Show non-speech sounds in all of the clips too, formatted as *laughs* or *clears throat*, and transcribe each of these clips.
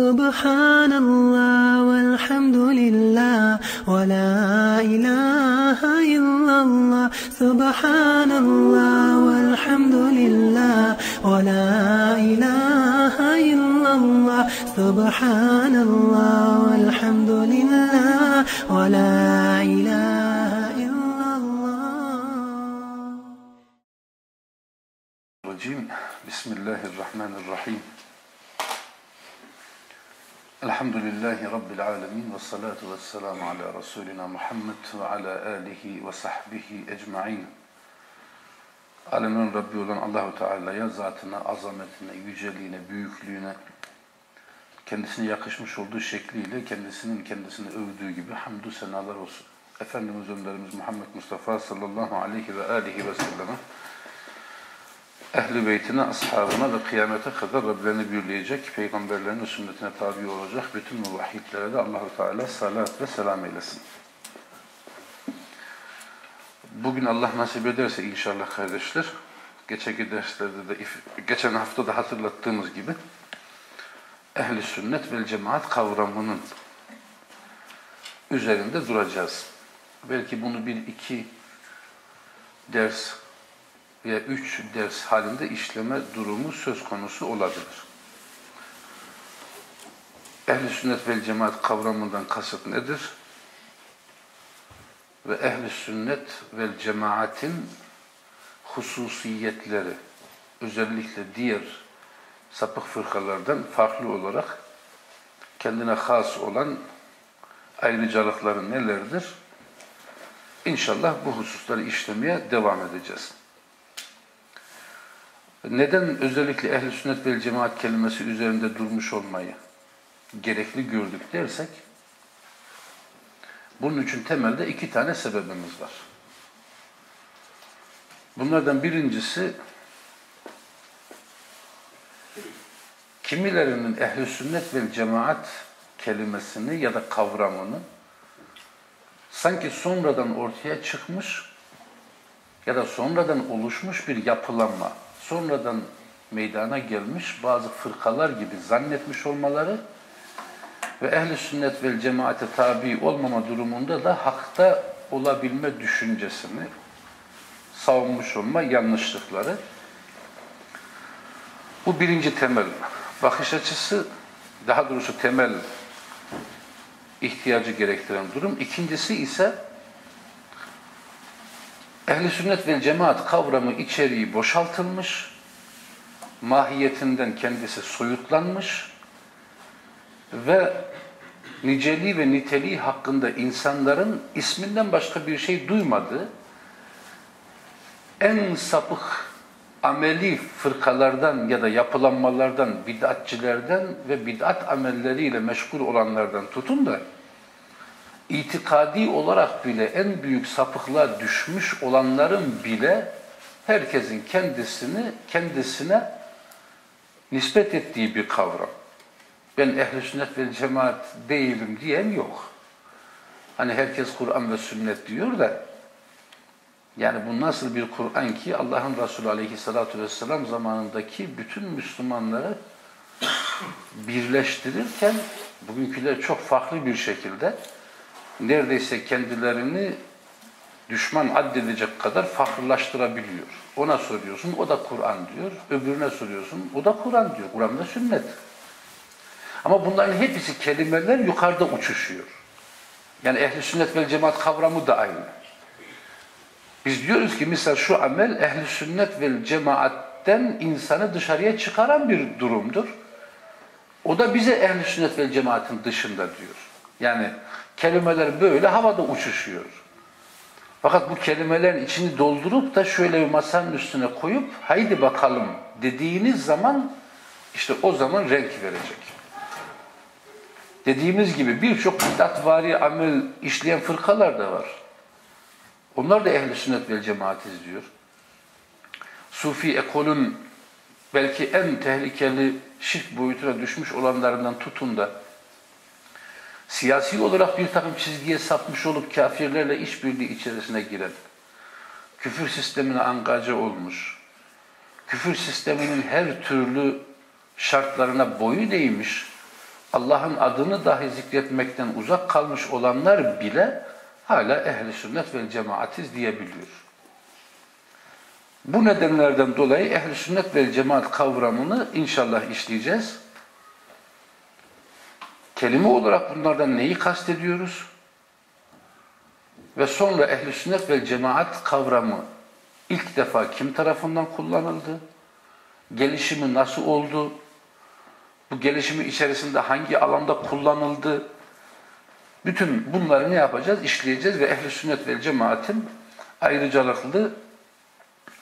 سبحان الله والحمد لله ولا إله إلا الله سبحان الله والحمد لله ولا إله إلا الله سبحان الله والحمد لله ولا إله إلا الله بسم الله الرحمن الرحيم. Elhamdülillahi Rabbil alemin ve salatu ve selamu ala Resulina Muhammed ve ala alihi ve sahbihi ecma'in. Alemin Rabbi olan Allahu Teala'ya zatına, azametine, yüceliğine, büyüklüğüne, kendisine yakışmış olduğu şekliyle kendisinin kendisini övdüğü gibi hamdü senalar olsun. Efendimiz Önderimiz Muhammed Mustafa sallallahu aleyhi ve alihi ve selleme Ehli beytine, ashabına ve kıyamete kadar Rablerini birleyecek, peygamberlerin sünnetine tabi olacak bütün muvahhidlere de Allahu Teala salat ve selam eylesin. Bugün Allah nasip ederse inşallah kardeşler, geçeki derslerde de, geçen hafta da hatırlattığımız gibi ehli sünnet ve cemaat kavramının üzerinde duracağız. Belki bunu bir iki ders veya üç ders halinde işleme durumu söz konusu olabilir. Ehli sünnet ve cemaat kavramından kasıt nedir? Ve ehli sünnet ve cemaatin hususiyetleri, özellikle diğer sapık fırkalardan farklı olarak kendine has olan ayrıcalıkları nelerdir? İnşallah bu hususları işlemeye devam edeceğiz. Neden özellikle ehl-i sünnet vel cemaat kelimesi üzerinde durmuş olmayı gerekli gördük dersek, bunun için temelde iki tane sebebimiz var. Bunlardan birincisi, kimilerinin ehl-i sünnet vel cemaat kelimesini ya da kavramını sanki sonradan ortaya çıkmış ya da sonradan oluşmuş bir yapılanma, sonradan meydana gelmiş bazı fırkalar gibi zannetmiş olmaları ve ehli sünnet vel cemaate tabi olmama durumunda da hakta olabilme düşüncesini savunmuş olma yanlışlıkları. Bu birinci temel bakış açısı, daha doğrusu temel ihtiyacı gerektiren durum. İkincisi ise Ehli sünnet ve cemaat kavramı içeriği boşaltılmış, mahiyetinden kendisi soyutlanmış ve niceliği ve niteliği hakkında insanların isminden başka bir şey duymadığı, en sapık ameli fırkalardan ya da yapılanmalardan, bid'atçilerden ve bid'at amelleriyle meşgul olanlardan tutun da itikadi olarak bile en büyük sapıklığa düşmüş olanların bile herkesin kendisini kendisine nispet ettiği bir kavram. Ben ehl-i sünnet ve cemaat değilim diyen yok. Hani herkes Kur'an ve sünnet diyor da yani bu nasıl bir Kur'an ki Allah'ın Resulü aleyhissalatu vesselam zamanındaki bütün Müslümanları birleştirirken bugünküler çok farklı bir şekilde neredeyse kendilerini düşman addedecek kadar farklılaştırabiliyor. Ona soruyorsun, o da Kur'an diyor. Öbürüne soruyorsun, o da Kur'an diyor. Kur'an da sünnet. Ama bunların hepsi kelimeler yukarıda uçuşuyor. Yani ehli sünnet vel cemaat kavramı da aynı. Biz diyoruz ki misal şu amel ehli sünnet vel cemaatten insanı dışarıya çıkaran bir durumdur. O da bize ehli sünnet vel cemaatin dışında diyor. Yani kelimeler böyle havada uçuşuyor. Fakat bu kelimelerin içini doldurup da şöyle bir masanın üstüne koyup haydi bakalım dediğiniz zaman işte o zaman renk verecek. Dediğimiz gibi birçok bid'atvari amel işleyen fırkalar da var. Onlar da ehli sünnet vel cemaatiz diyor. Sufi ekolün belki en tehlikeli şirk boyutuna düşmüş olanlarından tutun da siyasi olarak bir takım çizgiye sapmış olup kafirlerle işbirliği içerisine giren, küfür sistemine angaja olmuş, küfür sisteminin her türlü şartlarına boyun eğmiş, Allah'ın adını dahi zikretmekten uzak kalmış olanlar bile hala ehli sünnet ve cemaatiz diyebiliyor. Bu nedenlerden dolayı ehli sünnet ve cemaat kavramını inşallah işleyeceğiz. Kelime olarak bunlardan neyi kastediyoruz? Ve sonra ehli sünnet ve cemaat kavramı ilk defa kim tarafından kullanıldı? Gelişimi nasıl oldu? Bu gelişimi içerisinde hangi alanda kullanıldı? Bütün bunları ne yapacağız? İşleyeceğiz ve ehli sünnet ve cemaatin ayrıcalıklı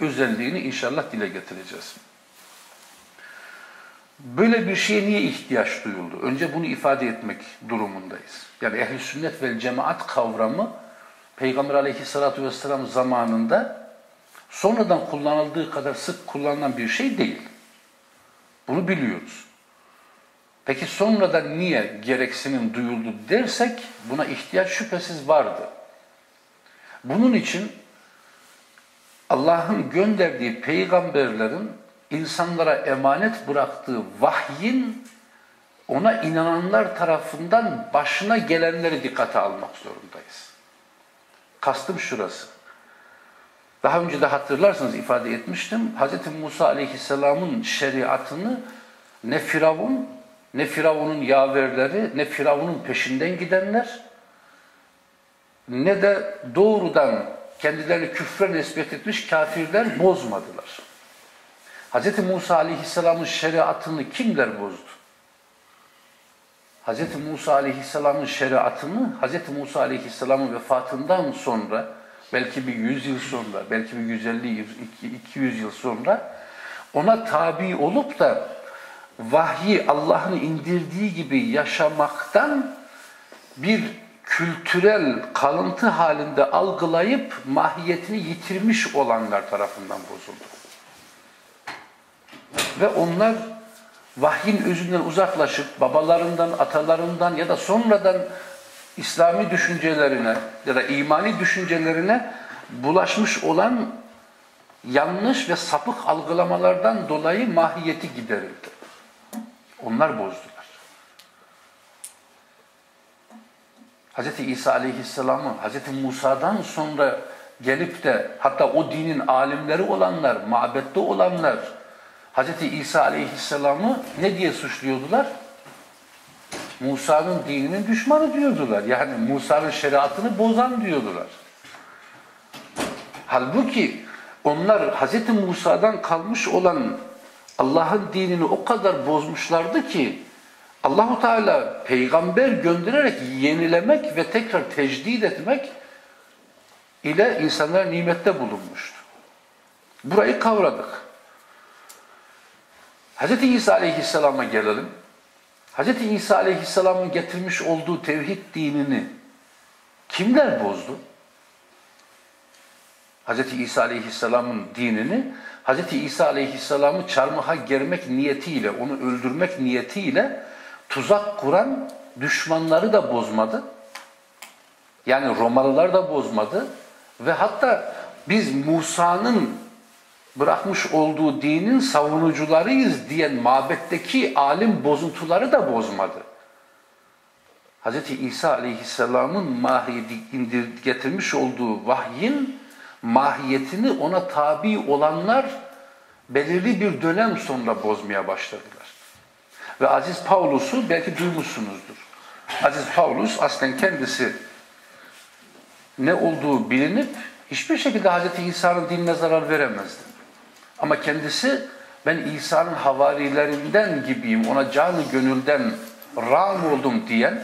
özelliğini inşallah dile getireceğiz. Böyle bir şeye niye ihtiyaç duyuldu? Önce bunu ifade etmek durumundayız. Yani ehli sünnet ve cemaat kavramı Peygamber aleyhissalatü vesselam zamanında sonradan kullanıldığı kadar sık kullanılan bir şey değil. Bunu biliyoruz. Peki sonradan niye gereksinim duyuldu dersek buna ihtiyaç şüphesiz vardı. Bunun için Allah'ın gönderdiği peygamberlerin insanlara emanet bıraktığı vahyin ona inananlar tarafından başına gelenleri dikkate almak zorundayız. Kastım şurası. Daha önce de hatırlarsanız ifade etmiştim. Hz. Musa aleyhisselamın şeriatını ne Firavun, ne Firavun'un yaverleri, ne Firavun'un peşinden gidenler, ne de doğrudan kendilerini küfre nispet etmiş kafirler bozmadılar. Hz. Musa aleyhisselamın şeriatını kimler bozdu? Hz. Musa aleyhisselamın şeriatını Hz. Musa aleyhisselamın vefatından sonra belki bir 100 yıl sonra, belki bir 150 200 yıl sonra ona tabi olup da vahyi Allah'ın indirdiği gibi yaşamaktan bir kültürel kalıntı halinde algılayıp mahiyetini yitirmiş olanlar tarafından bozuldu. Ve onlar vahyin özünden uzaklaşıp babalarından, atalarından ya da sonradan İslami düşüncelerine ya da imani düşüncelerine bulaşmış olan yanlış ve sapık algılamalardan dolayı mahiyeti giderildi. Onlar bozdular. Hz. İsa Aleyhisselam'ı Hz. Musa'dan sonra gelip de hatta o dinin alimleri olanlar, mabette olanlar Hz. İsa Aleyhisselam'ı ne diye suçluyordular? Musa'nın dininin düşmanı diyordular. Yani Musa'nın şeriatını bozan diyordular. Halbuki onlar Hz. Musa'dan kalmış olan Allah'ın dinini o kadar bozmuşlardı ki Allahu Teala peygamber göndererek yenilemek ve tekrar tecdid etmek ile insanlar nimette bulunmuştu. Burayı kavradık. Hz. İsa Aleyhisselam'a gelelim. Hz. İsa Aleyhisselam'ın getirmiş olduğu tevhid dinini kimler bozdu? Hz. İsa Aleyhisselam'ın dinini Hz. İsa Aleyhisselam'ı çarmıha germek niyetiyle, onu öldürmek niyetiyle tuzak kuran düşmanları da bozmadı. Yani Romalılar da bozmadı. Ve hatta biz Musa'nın bırakmış olduğu dinin savunucularıyız diyen mabetteki alim bozuntuları da bozmadı. Hz. İsa Aleyhisselam'ın mahiyeti indir, getirmiş olduğu vahyin mahiyetini ona tabi olanlar belirli bir dönem sonra bozmaya başladılar. Ve Aziz Paulus'u belki duymuşsunuzdur. Aziz Paulus aslen kendisi ne olduğu bilinip hiçbir şekilde Hz. İsa'nın dinine zarar veremezdi. Ama kendisi ben İsa'nın havarilerinden gibiyim, ona canı gönülden ram oldum diyen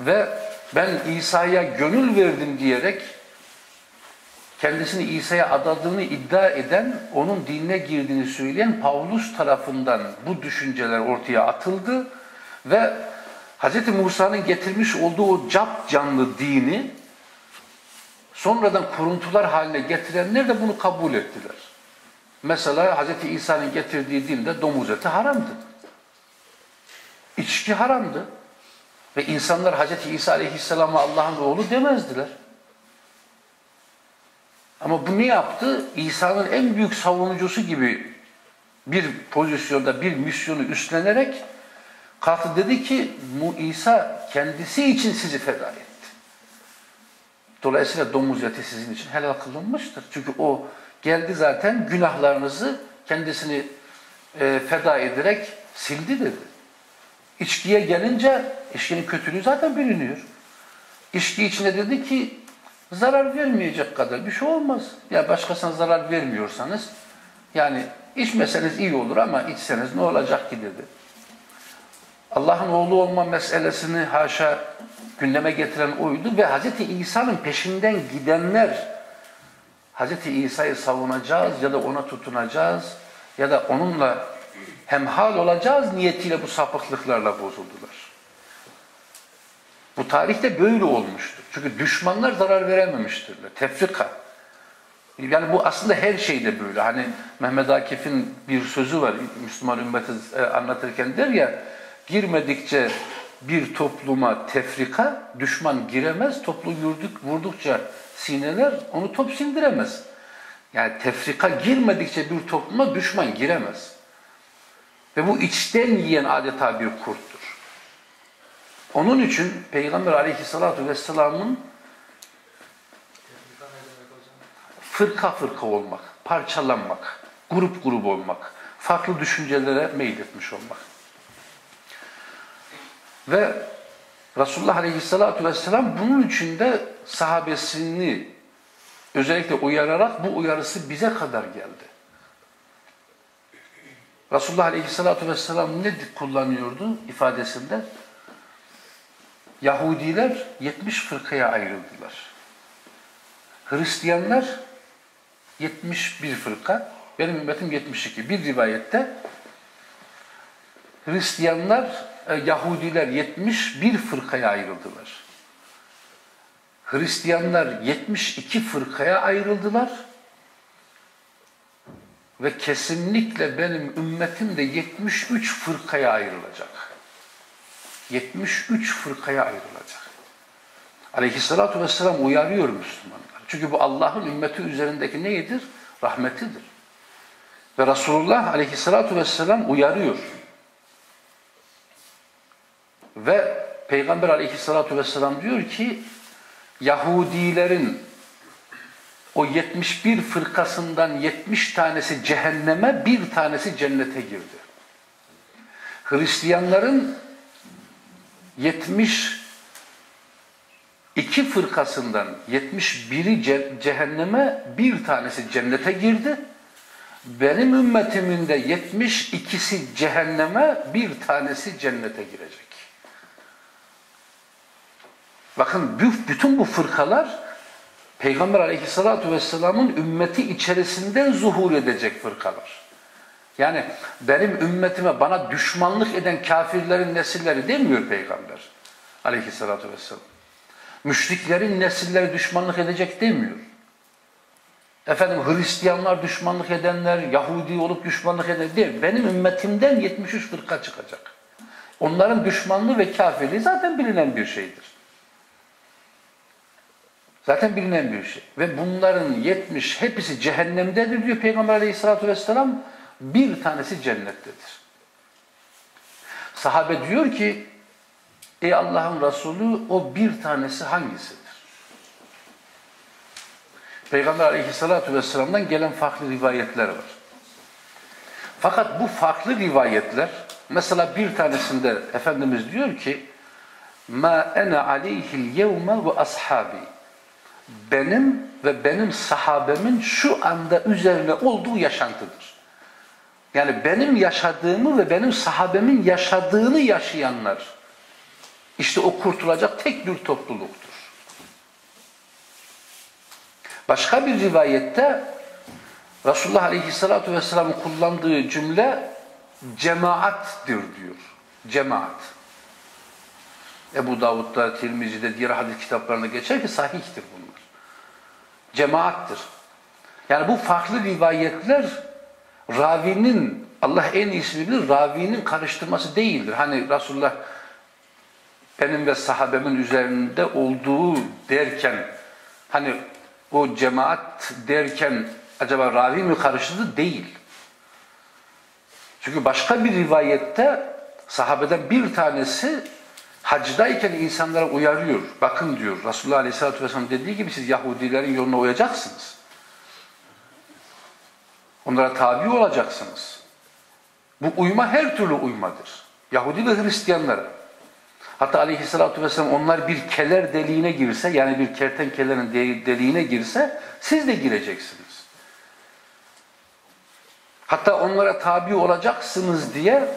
ve ben İsa'ya gönül verdim diyerek kendisini İsa'ya adadığını iddia eden, onun dinine girdiğini söyleyen Pavlus tarafından bu düşünceler ortaya atıldı ve Hz. Musa'nın getirmiş olduğu o cap canlı dini sonradan kuruntular haline getirenler de bunu kabul ettiler. Mesela Hz. İsa'nın getirdiği dinde domuz eti haramdı. İçki haramdı. Ve insanlar Hz. İsa Aleyhisselam'a Allah'ın oğlu demezdiler. Ama bu ne yaptı? İsa'nın en büyük savunucusu gibi bir pozisyonda bir misyonu üstlenerek Kalktı dedi ki mu İsa kendisi için sizi feda etti. Dolayısıyla domuz eti sizin için helal kılınmıştır. Çünkü o geldi zaten günahlarınızı kendisini e, feda ederek sildi dedi. İçkiye gelince içkinin kötülüğü zaten biliniyor. İçki içine dedi ki zarar vermeyecek kadar bir şey olmaz. Ya başkasına zarar vermiyorsanız yani içmeseniz iyi olur ama içseniz ne olacak ki dedi. Allah'ın oğlu olma meselesini haşa gündeme getiren oydu ve Hz. İsa'nın peşinden gidenler Hz. İsa'yı savunacağız ya da ona tutunacağız ya da onunla hemhal olacağız niyetiyle bu sapıklıklarla bozuldular. Bu tarihte böyle olmuştur. Çünkü düşmanlar zarar verememiştirler. Tefrika. Yani bu aslında her şeyde böyle. Hani Mehmet Akif'in bir sözü var Müslüman ümmeti e, anlatırken der ya girmedikçe bir topluma tefrika düşman giremez. Toplu vurduk, vurdukça sineler onu top sindiremez. Yani tefrika girmedikçe bir topluma düşman giremez. Ve bu içten yiyen adeta bir kurttur. Onun için Peygamber aleyhissalatu vesselamın fırka fırka olmak, parçalanmak, grup grup olmak, farklı düşüncelere meyletmiş olmak. Ve Resulullah Aleyhisselatü Vesselam bunun için de sahabesini özellikle uyararak bu uyarısı bize kadar geldi. Resulullah Aleyhisselatü Vesselam ne kullanıyordu ifadesinde? Yahudiler 70 fırkaya ayrıldılar. Hristiyanlar 71 fırka, benim ümmetim 72. Bir rivayette Hristiyanlar, Yahudiler 71 fırkaya ayrıldılar. Hristiyanlar 72 fırkaya ayrıldılar. Ve kesinlikle benim ümmetim de 73 fırkaya ayrılacak. 73 fırkaya ayrılacak. Aleyhissalatu vesselam uyarıyor Müslümanlar. Çünkü bu Allah'ın ümmeti üzerindeki neyidir? Rahmetidir. Ve Resulullah aleyhissalatu vesselam uyarıyor. Ve Peygamber aleyhissalatu vesselam diyor ki Yahudilerin o 71 fırkasından 70 tanesi cehenneme, bir tanesi cennete girdi. Hristiyanların 72 fırkasından 71'i cehenneme, bir tanesi cennete girdi. Benim ümmetimin de 72'si cehenneme, bir tanesi cennete girecek. Bakın bütün bu fırkalar Peygamber aleyhissalatu vesselamın ümmeti içerisinden zuhur edecek fırkalar. Yani benim ümmetime bana düşmanlık eden kafirlerin nesilleri demiyor Peygamber aleyhissalatu vesselam. Müşriklerin nesilleri düşmanlık edecek demiyor. Efendim Hristiyanlar düşmanlık edenler, Yahudi olup düşmanlık eden değil. Benim ümmetimden 73 fırka çıkacak. Onların düşmanlığı ve kafirliği zaten bilinen bir şeydir. Zaten bilinen bir şey. Ve bunların 70 hepsi cehennemdedir diyor Peygamber aleyhissalatü vesselam. Bir tanesi cennettedir. Sahabe diyor ki ey Allah'ın Resulü o bir tanesi hangisidir? Peygamber aleyhissalatü vesselam'dan gelen farklı rivayetler var. Fakat bu farklı rivayetler mesela bir tanesinde Efendimiz diyor ki ma ene aleyhil yevme ve ashabi benim ve benim sahabemin şu anda üzerine olduğu yaşantıdır. Yani benim yaşadığımı ve benim sahabemin yaşadığını yaşayanlar işte o kurtulacak tek bir topluluktur. Başka bir rivayette Resulullah Aleyhisselatü Vesselam'ın kullandığı cümle cemaattir diyor. Cemaat. Ebu Davud'da, Tirmizi'de, diğer hadis kitaplarında geçer ki sahihtir bunlar. Cemaattir. Yani bu farklı rivayetler ravinin, Allah en iyisini bilir, ravinin karıştırması değildir. Hani Resulullah benim ve sahabemin üzerinde olduğu derken, hani o cemaat derken acaba ravi mi karıştırdı? Değil. Çünkü başka bir rivayette sahabeden bir tanesi hacdayken insanlara uyarıyor. Bakın diyor Resulullah Aleyhisselatü Vesselam dediği gibi siz Yahudilerin yoluna uyacaksınız. Onlara tabi olacaksınız. Bu uyma her türlü uymadır. Yahudi ve Hristiyanlara. Hatta aleyhissalatü vesselam onlar bir keler deliğine girse yani bir kertenkelerin deliğine girse siz de gireceksiniz. Hatta onlara tabi olacaksınız diye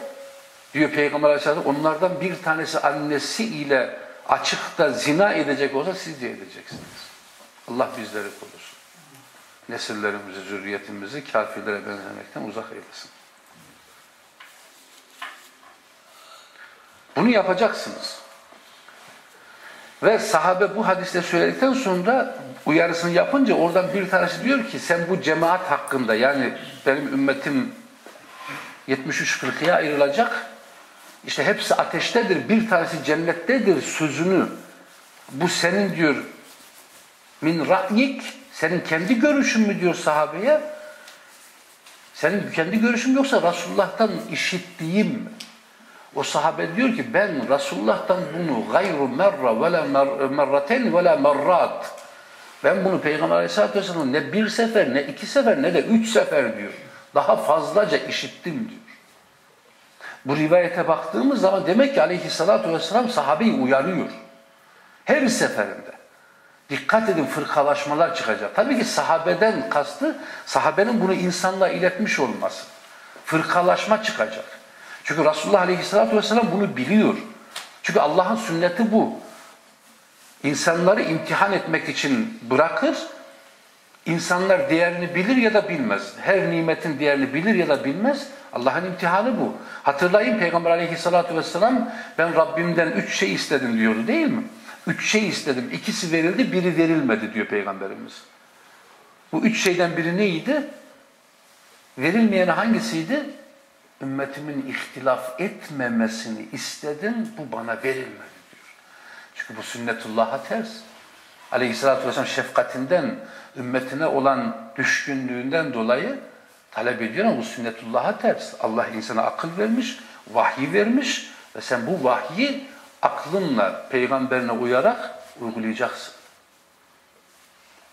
diyor Peygamber Aleyhisselam onlardan bir tanesi annesi ile açıkta zina edecek olsa siz de edeceksiniz. Allah bizleri korusun. Nesillerimizi, zürriyetimizi kafirlere benzemekten uzak eylesin. Bunu yapacaksınız. Ve sahabe bu hadiste söyledikten sonra uyarısını yapınca oradan bir tanesi diyor ki sen bu cemaat hakkında yani benim ümmetim 73 fırkıya ayrılacak işte hepsi ateştedir bir tanesi cennettedir sözünü bu senin diyor min ra'yik senin kendi görüşün mü diyor sahabeye senin kendi görüşün yoksa Resulullah'tan işittiğim? O sahabe diyor ki ben Resulullah'tan bunu gayru merra ve la merraten ve la merrat. Ben bunu Peygamber Aleyhisselatü Vesselam ne bir sefer ne iki sefer ne de üç sefer diyor. Daha fazlaca işittim diyor. Bu rivayete baktığımız zaman demek ki Aleyhisselatü Vesselam sahabeyi uyarıyor. Her seferinde. Dikkat edin fırkalaşmalar çıkacak. Tabii ki sahabeden kastı sahabenin bunu insanlığa iletmiş olması. Fırkalaşma çıkacak. Çünkü Resulullah Aleyhisselatü Vesselam bunu biliyor. Çünkü Allah'ın sünneti bu. İnsanları imtihan etmek için bırakır, insanlar değerini bilir ya da bilmez. Her nimetin değerini bilir ya da bilmez. Allah'ın imtihanı bu. Hatırlayın Peygamber Aleyhisselatü Vesselam ben Rabbimden üç şey istedim diyordu değil mi? Üç şey istedim. İkisi verildi, biri verilmedi diyor Peygamberimiz. Bu üç şeyden biri neydi? Verilmeyen hangisiydi? ümmetimin ihtilaf etmemesini istedin, bu bana verilmedi diyor. Çünkü bu sünnetullah'a ters. Aleyhissalatü vesselam şefkatinden, ümmetine olan düşkünlüğünden dolayı talep ediyor ama bu sünnetullah'a ters. Allah insana akıl vermiş, vahyi vermiş ve sen bu vahyi aklınla, peygamberine uyarak uygulayacaksın.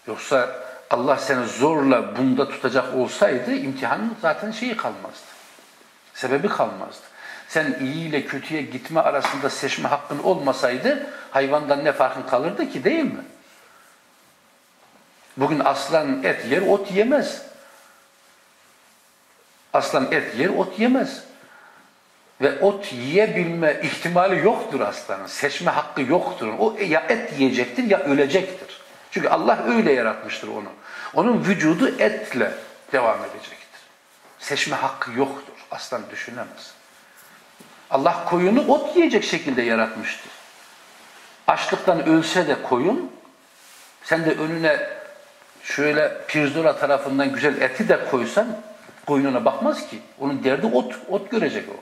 Yoksa Allah seni zorla bunda tutacak olsaydı imtihanın zaten şeyi kalmazdı. Sebebi kalmazdı. Sen iyi ile kötüye gitme arasında seçme hakkın olmasaydı hayvandan ne farkın kalırdı ki değil mi? Bugün aslan et yer, ot yemez. Aslan et yer, ot yemez. Ve ot yiyebilme ihtimali yoktur aslanın. Seçme hakkı yoktur. O ya et yiyecektir ya ölecektir. Çünkü Allah öyle yaratmıştır onu. Onun vücudu etle devam edecektir. Seçme hakkı yoktur. Aslan düşünemez. Allah koyunu ot yiyecek şekilde yaratmıştır. Açlıktan ölse de koyun, sen de önüne şöyle pirzola tarafından güzel eti de koysan, koyununa bakmaz ki. Onun derdi ot, ot görecek o.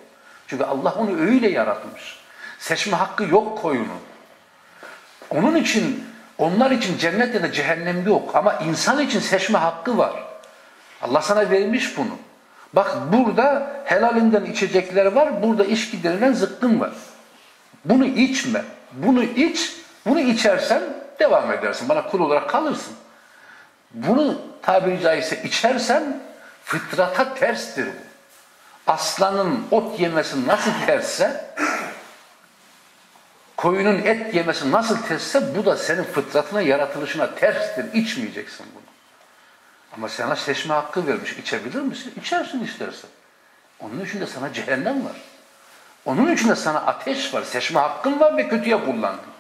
Çünkü Allah onu öyle yaratmış. Seçme hakkı yok koyunun. Onun için, onlar için cennet ya da cehennem yok. Ama insan için seçme hakkı var. Allah sana vermiş bunu. Bak burada helalinden içecekler var, burada içki denilen zıkkın var. Bunu içme, bunu iç, bunu içersen devam edersin, bana kul olarak kalırsın. Bunu tabiri caizse içersen fıtrata terstir bu. Aslanın ot yemesi nasıl tersse, koyunun et yemesi nasıl tersse bu da senin fıtratına, yaratılışına terstir. İçmeyeceksin bunu. Ama sana seçme hakkı vermiş. İçebilir misin? İçersin istersen. Onun için de sana cehennem var. Onun için de sana ateş var. Seçme hakkın var ve kötüye kullandın.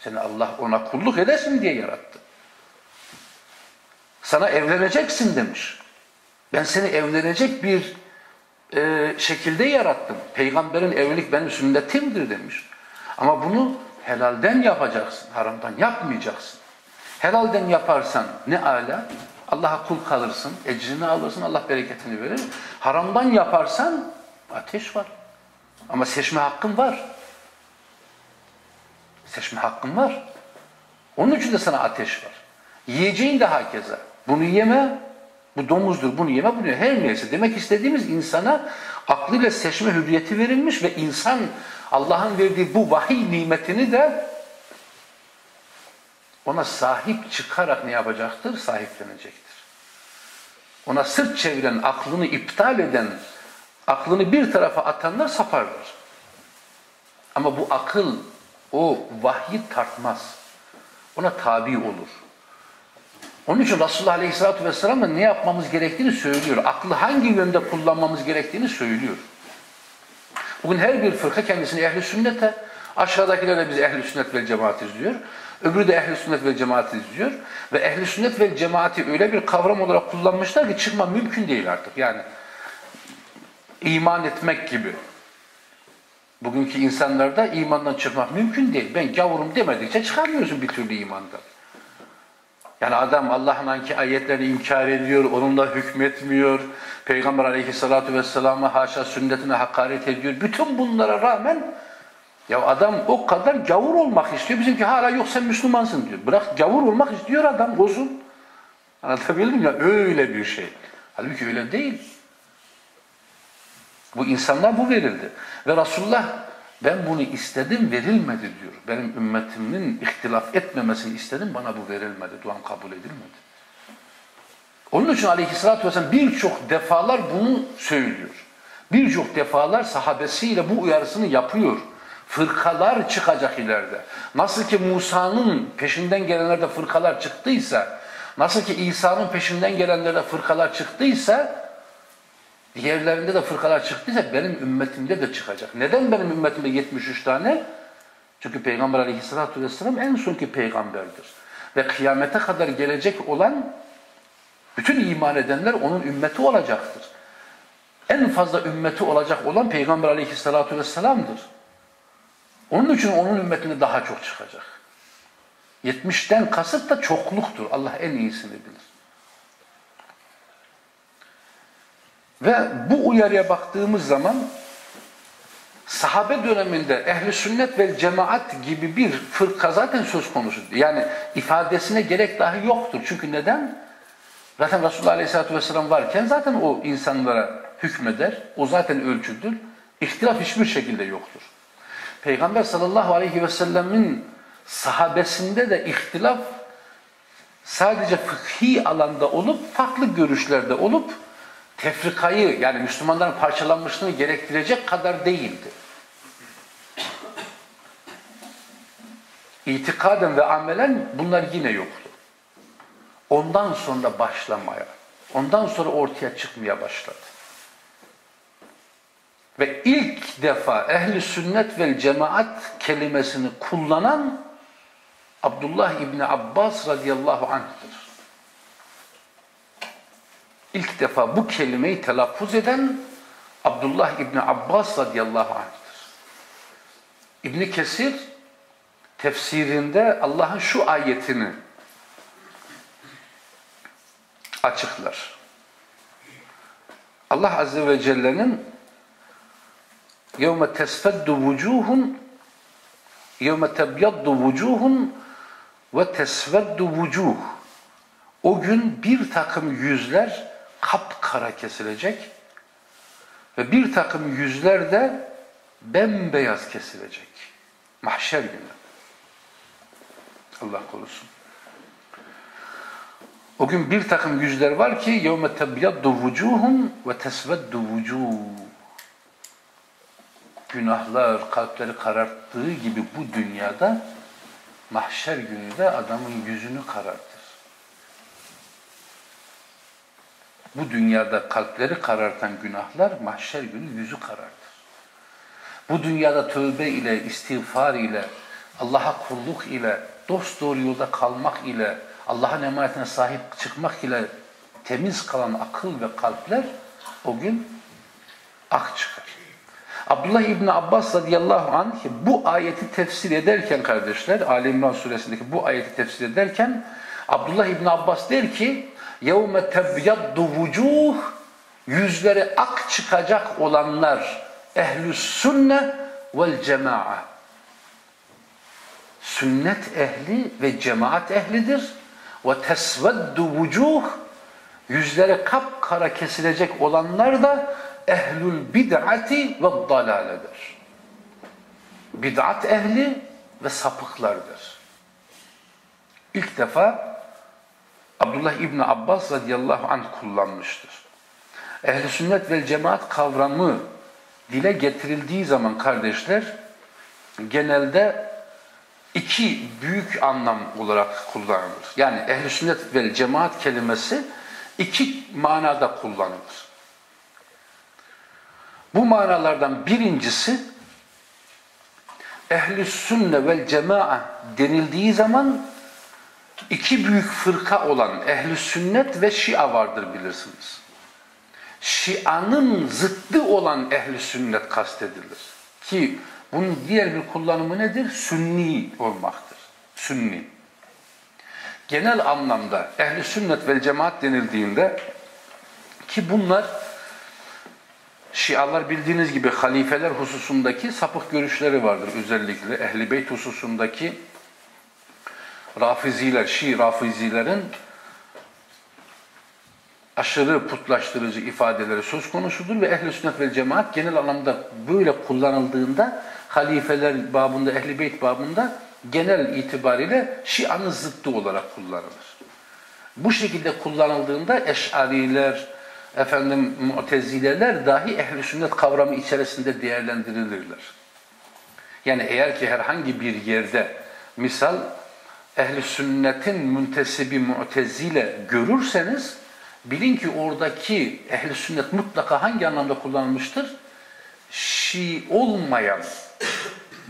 Seni Allah ona kulluk edesin diye yarattı. Sana evleneceksin demiş. Ben seni evlenecek bir e, şekilde yarattım. Peygamberin evlilik benim sünnetimdir demiş. Ama bunu helalden yapacaksın, haramdan yapmayacaksın. Helalden yaparsan ne ala? Allah'a kul kalırsın, ecrini alırsın, Allah bereketini verir. Haramdan yaparsan ateş var. Ama seçme hakkın var. Seçme hakkın var. Onun için de sana ateş var. Yiyeceğin de hakeza. Bunu yeme, Bu domuzdur, bunu yeme, bunu yeme. Her neyse. Demek istediğimiz insana aklıyla seçme hürriyeti verilmiş ve insan Allah'ın verdiği bu vahiy nimetini de ona sahip çıkarak ne yapacaktır? Sahiplenecektir. Ona sırt çeviren, aklını iptal eden, aklını bir tarafa atanlar saparlar. Ama bu akıl o vahyi tartmaz. Ona tabi olur. Onun için Resulullah Aleyhisselatü Vesselam da ne yapmamız gerektiğini söylüyor. Aklı hangi yönde kullanmamız gerektiğini söylüyor. Bugün her bir fırka kendisini ehli sünnete, aşağıdakiler de biz ehli sünnet ve cemaatiz diyor. Öbürü de ehli sünnet ve cemaatiz diyor. Ve ehli sünnet ve cemaati öyle bir kavram olarak kullanmışlar ki çıkma mümkün değil artık. Yani iman etmek gibi. Bugünkü insanlarda imandan çıkmak mümkün değil. Ben gavurum demedikçe çıkamıyorsun bir türlü imandan. Yani adam Allah'ın anki ayetlerini inkar ediyor, onunla hükmetmiyor, Peygamber aleyhissalatu vesselam'a haşa sünnetine hakaret ediyor. Bütün bunlara rağmen ya adam o kadar gavur olmak istiyor. Bizimki hala yok sen Müslümansın diyor. Bırak gavur olmak istiyor adam bozun. Anlatabildim ya öyle bir şey. Halbuki öyle değil. Bu insanlar bu verildi. Ve Resulullah ben bunu istedim verilmedi diyor. Benim ümmetimin ihtilaf etmemesini istedim bana bu verilmedi. Duam kabul edilmedi. Onun için aleyhissalatü vesselam birçok defalar bunu söylüyor. Birçok defalar sahabesiyle bu uyarısını yapıyor. Fırkalar çıkacak ileride. Nasıl ki Musa'nın peşinden gelenlerde fırkalar çıktıysa, nasıl ki İsa'nın peşinden gelenlerde fırkalar çıktıysa, diğerlerinde de fırkalar çıktıysa benim ümmetimde de çıkacak. Neden benim ümmetimde 73 tane? Çünkü Peygamber aleyhissalatü vesselam en sonki peygamberdir. Ve kıyamete kadar gelecek olan bütün iman edenler onun ümmeti olacaktır. En fazla ümmeti olacak olan Peygamber aleyhissalatü vesselam'dır. Onun için onun ümmetinde daha çok çıkacak. 70'ten kasıt da çokluktur. Allah en iyisini bilir. Ve bu uyarıya baktığımız zaman sahabe döneminde ehli sünnet ve cemaat gibi bir fırka zaten söz konusu. Yani ifadesine gerek dahi yoktur. Çünkü neden? Zaten Resulullah Aleyhisselatü Vesselam varken zaten o insanlara hükmeder. O zaten ölçüdür. İhtilaf hiçbir şekilde yoktur. Peygamber sallallahu aleyhi ve sellemin sahabesinde de ihtilaf sadece fıkhi alanda olup farklı görüşlerde olup tefrikayı yani Müslümanların parçalanmışlığını gerektirecek kadar değildi. İtikaden ve amelen bunlar yine yoktu. Ondan sonra başlamaya, ondan sonra ortaya çıkmaya başladı. Ve ilk defa ehli sünnet vel cemaat kelimesini kullanan Abdullah İbni Abbas radıyallahu anh'tır İlk defa bu kelimeyi telaffuz eden Abdullah İbni Abbas radıyallahu anh'tır. İbni Kesir tefsirinde Allah'ın şu ayetini açıklar. Allah Azze ve Celle'nin يَوْمَ تَسْفَدُّ وُجُوهٌ يَوْمَ تَبْيَضُّ وُجُوهٌ وَتَسْفَدُّ وُجُوهٌ O gün bir takım yüzler kapkara kesilecek ve bir takım yüzler de bembeyaz kesilecek. Mahşer günü. Allah korusun. O gün bir takım yüzler var ki يَوْمَ تَبْيَضُّ وُجُوهٌ وَتَسْوَدُّ وُجُوهٌ Günahlar kalpleri kararttığı gibi bu dünyada mahşer günü de adamın yüzünü karartır. Bu dünyada kalpleri karartan günahlar mahşer günü yüzü karartır. Bu dünyada tövbe ile, istiğfar ile, Allah'a kulluk ile, dost doğru yolda kalmak ile, Allah'ın emanetine sahip çıkmak ile temiz kalan akıl ve kalpler o gün ak çıkar. Abdullah İbni Abbas radıyallahu anh bu ayeti tefsir ederken kardeşler, Ali İmran suresindeki bu ayeti tefsir ederken Abdullah İbni Abbas der ki يَوْمَ تَبْيَدُّ وُجُوهُ Yüzleri ak çıkacak olanlar ehlü sünne vel cema'a sünnet ehli ve cemaat ehlidir ve tesveddu vucuh yüzleri kapkara kesilecek olanlar da ehlül bid'ati ve dalaledir. Bid'at ehli ve sapıklardır. İlk defa Abdullah İbni Abbas radıyallahu anh kullanmıştır. Ehli sünnet ve cemaat kavramı dile getirildiği zaman kardeşler genelde iki büyük anlam olarak kullanılır. Yani ehli sünnet ve cemaat kelimesi iki manada kullanılır. Bu manalardan birincisi ehli sünne vel cemaat denildiği zaman iki büyük fırka olan ehli sünnet ve şia vardır bilirsiniz. Şia'nın zıttı olan ehli sünnet kastedilir. Ki bunun diğer bir kullanımı nedir? Sünni olmaktır. Sünni. Genel anlamda ehli sünnet ve cemaat denildiğinde ki bunlar Şialar bildiğiniz gibi halifeler hususundaki sapık görüşleri vardır. Özellikle Ehli Beyt hususundaki Rafiziler, Şii Rafizilerin aşırı putlaştırıcı ifadeleri söz konusudur ve ehl-i sünnet ve cemaat genel anlamda böyle kullanıldığında halifeler babında, ehl-i beyt babında genel itibariyle Şia'nın zıttı olarak kullanılır. Bu şekilde kullanıldığında eşariler, efendim mutezileler dahi ehl-i sünnet kavramı içerisinde değerlendirilirler. Yani eğer ki herhangi bir yerde misal ehli sünnetin müntesibi mu'tezile görürseniz bilin ki oradaki ehli sünnet mutlaka hangi anlamda kullanılmıştır? Şii olmayan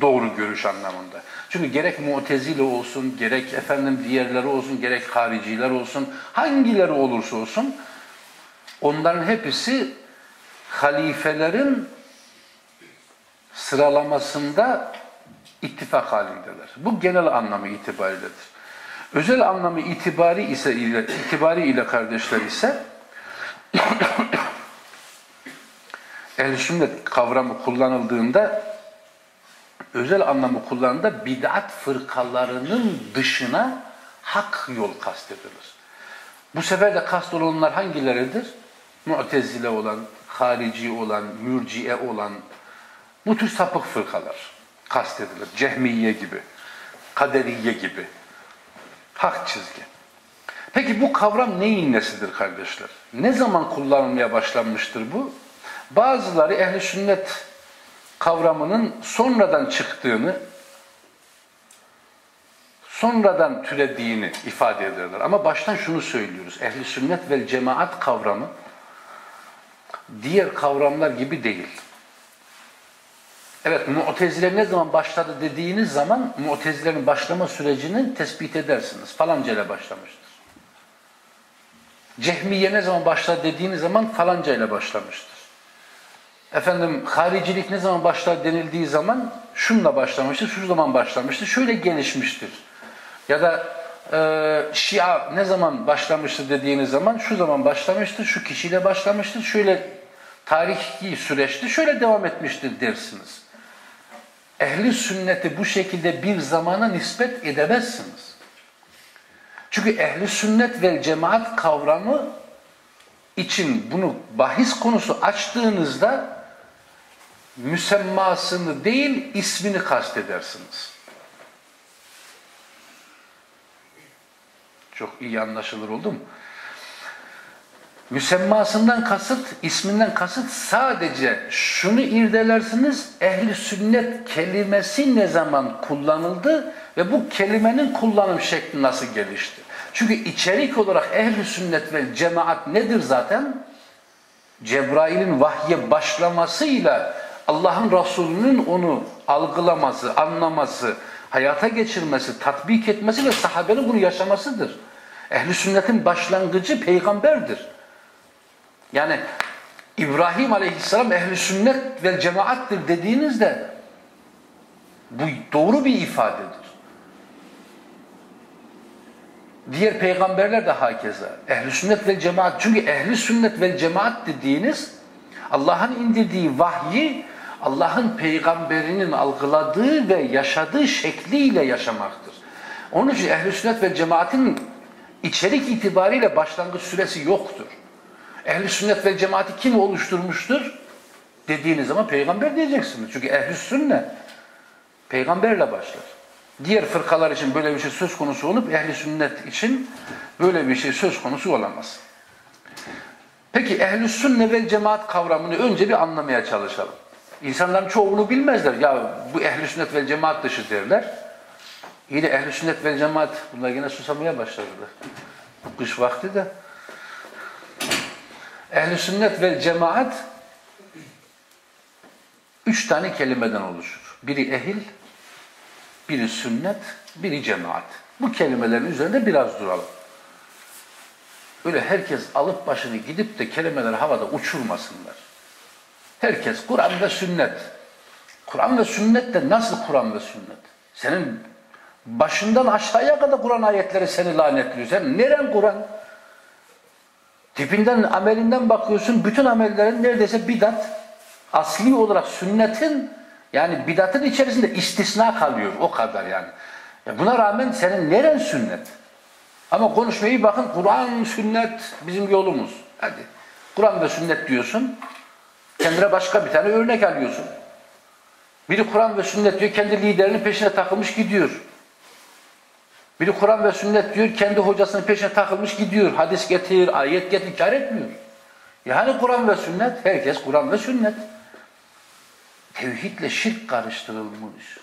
doğru görüş anlamında. Çünkü gerek mu'tezile olsun, gerek efendim diğerleri olsun, gerek hariciler olsun, hangileri olursa olsun onların hepsi halifelerin sıralamasında ittifak halindeler. Bu genel anlamı itibariyledir. Özel anlamı itibari ise ile, itibari ile kardeşler ise *coughs* ehl sünnet kavramı kullanıldığında özel anlamı kullanıldığında bid'at fırkalarının dışına hak yol kastedilir. Bu sefer de kast olanlar hangileridir? Mu'tezile olan, harici olan, mürciye olan bu tür sapık fırkalar kastedilir. Cehmiye gibi, kaderiye gibi. Hak çizgi. Peki bu kavram neyin nesidir kardeşler? Ne zaman kullanılmaya başlanmıştır bu? Bazıları ehli sünnet kavramının sonradan çıktığını, sonradan türediğini ifade ederler. Ama baştan şunu söylüyoruz. Ehli sünnet ve cemaat kavramı diğer kavramlar gibi değil. Evet, Mu'tezile ne zaman başladı dediğiniz zaman Mu'tezilerin başlama sürecini tespit edersiniz. Falanca ile başlamıştır. Cehmiye ne zaman başladı dediğiniz zaman falanca ile başlamıştır. Efendim haricilik ne zaman başlar denildiği zaman şunla başlamıştır, şu zaman başlamıştır, şöyle gelişmiştir. Ya da e, Şia ne zaman başlamıştır dediğiniz zaman şu zaman başlamıştır, şu kişiyle başlamıştır, şöyle tarihi süreçte şöyle devam etmiştir dersiniz. Ehli sünneti bu şekilde bir zamana nispet edemezsiniz. Çünkü ehli sünnet ve cemaat kavramı için bunu bahis konusu açtığınızda müsemmasını değil ismini kastedersiniz. Çok iyi anlaşılır oldu mu? Müsemmasından kasıt, isminden kasıt sadece şunu irdelersiniz, ehli sünnet kelimesi ne zaman kullanıldı ve bu kelimenin kullanım şekli nasıl gelişti? Çünkü içerik olarak ehli sünnet ve cemaat nedir zaten? Cebrail'in vahye başlamasıyla Allah'ın Resulü'nün onu algılaması, anlaması, hayata geçirmesi, tatbik etmesi ve sahabenin bunu yaşamasıdır. Ehli sünnetin başlangıcı peygamberdir. Yani İbrahim Aleyhisselam ehli sünnet ve cemaattir dediğinizde bu doğru bir ifadedir. Diğer peygamberler de hakeza. Ehli sünnet ve cemaat. Çünkü ehli sünnet ve cemaat dediğiniz Allah'ın indirdiği vahyi Allah'ın peygamberinin algıladığı ve yaşadığı şekliyle yaşamaktır. Onun için ehli sünnet ve cemaatin içerik itibariyle başlangıç süresi yoktur. Ehli sünnet ve cemaati kim oluşturmuştur? Dediğiniz zaman peygamber diyeceksiniz. Çünkü ehli sünnet peygamberle başlar. Diğer fırkalar için böyle bir şey söz konusu olup ehli sünnet için böyle bir şey söz konusu olamaz. Peki ehli sünnet ve cemaat kavramını önce bir anlamaya çalışalım. İnsanların çoğunu bilmezler. Ya bu ehli sünnet ve cemaat dışı derler. İyi de ehli sünnet ve cemaat bunlar yine susamaya başladılar. Bu kış vakti de ehli sünnet ve cemaat üç tane kelimeden oluşur. Biri ehil, biri sünnet, biri cemaat. Bu kelimelerin üzerinde biraz duralım. Öyle herkes alıp başını gidip de kelimeleri havada uçurmasınlar. Herkes Kur'an ve sünnet. Kur'an ve sünnet de nasıl Kur'an ve sünnet? Senin başından aşağıya kadar Kur'an ayetleri seni lanetliyor. Sen neren Kur'an? Tipinden, amelinden bakıyorsun, bütün amellerin neredeyse bidat. Asli olarak sünnetin, yani bidatın içerisinde istisna kalıyor. O kadar yani. Ya buna rağmen senin neren sünnet? Ama konuşmayı bakın Kur'an, sünnet bizim yolumuz. Hadi. Kur'an ve sünnet diyorsun. Kendine başka bir tane örnek alıyorsun. Biri Kur'an ve sünnet diyor, kendi liderinin peşine takılmış gidiyor. Biri Kur'an ve sünnet diyor, kendi hocasının peşine takılmış gidiyor. Hadis getir, ayet getir, kar etmiyor. Yani Kur'an ve sünnet, herkes Kur'an ve sünnet. Tevhidle şirk karıştırılmış.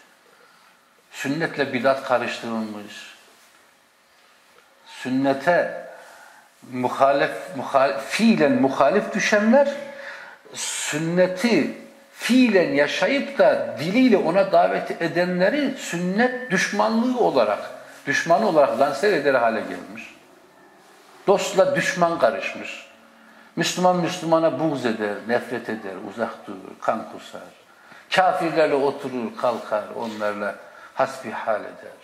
Sünnetle bidat karıştırılmış. Sünnete muhalef, muhalef, fiilen muhalif düşenler, sünneti fiilen yaşayıp da diliyle ona davet edenleri sünnet düşmanlığı olarak, düşmanı olarak lanse eder hale gelmiş. Dostla düşman karışmış. Müslüman Müslümana buğz eder, nefret eder, uzak durur, kan kusar. Kafirlerle oturur, kalkar, onlarla hasbihal eder.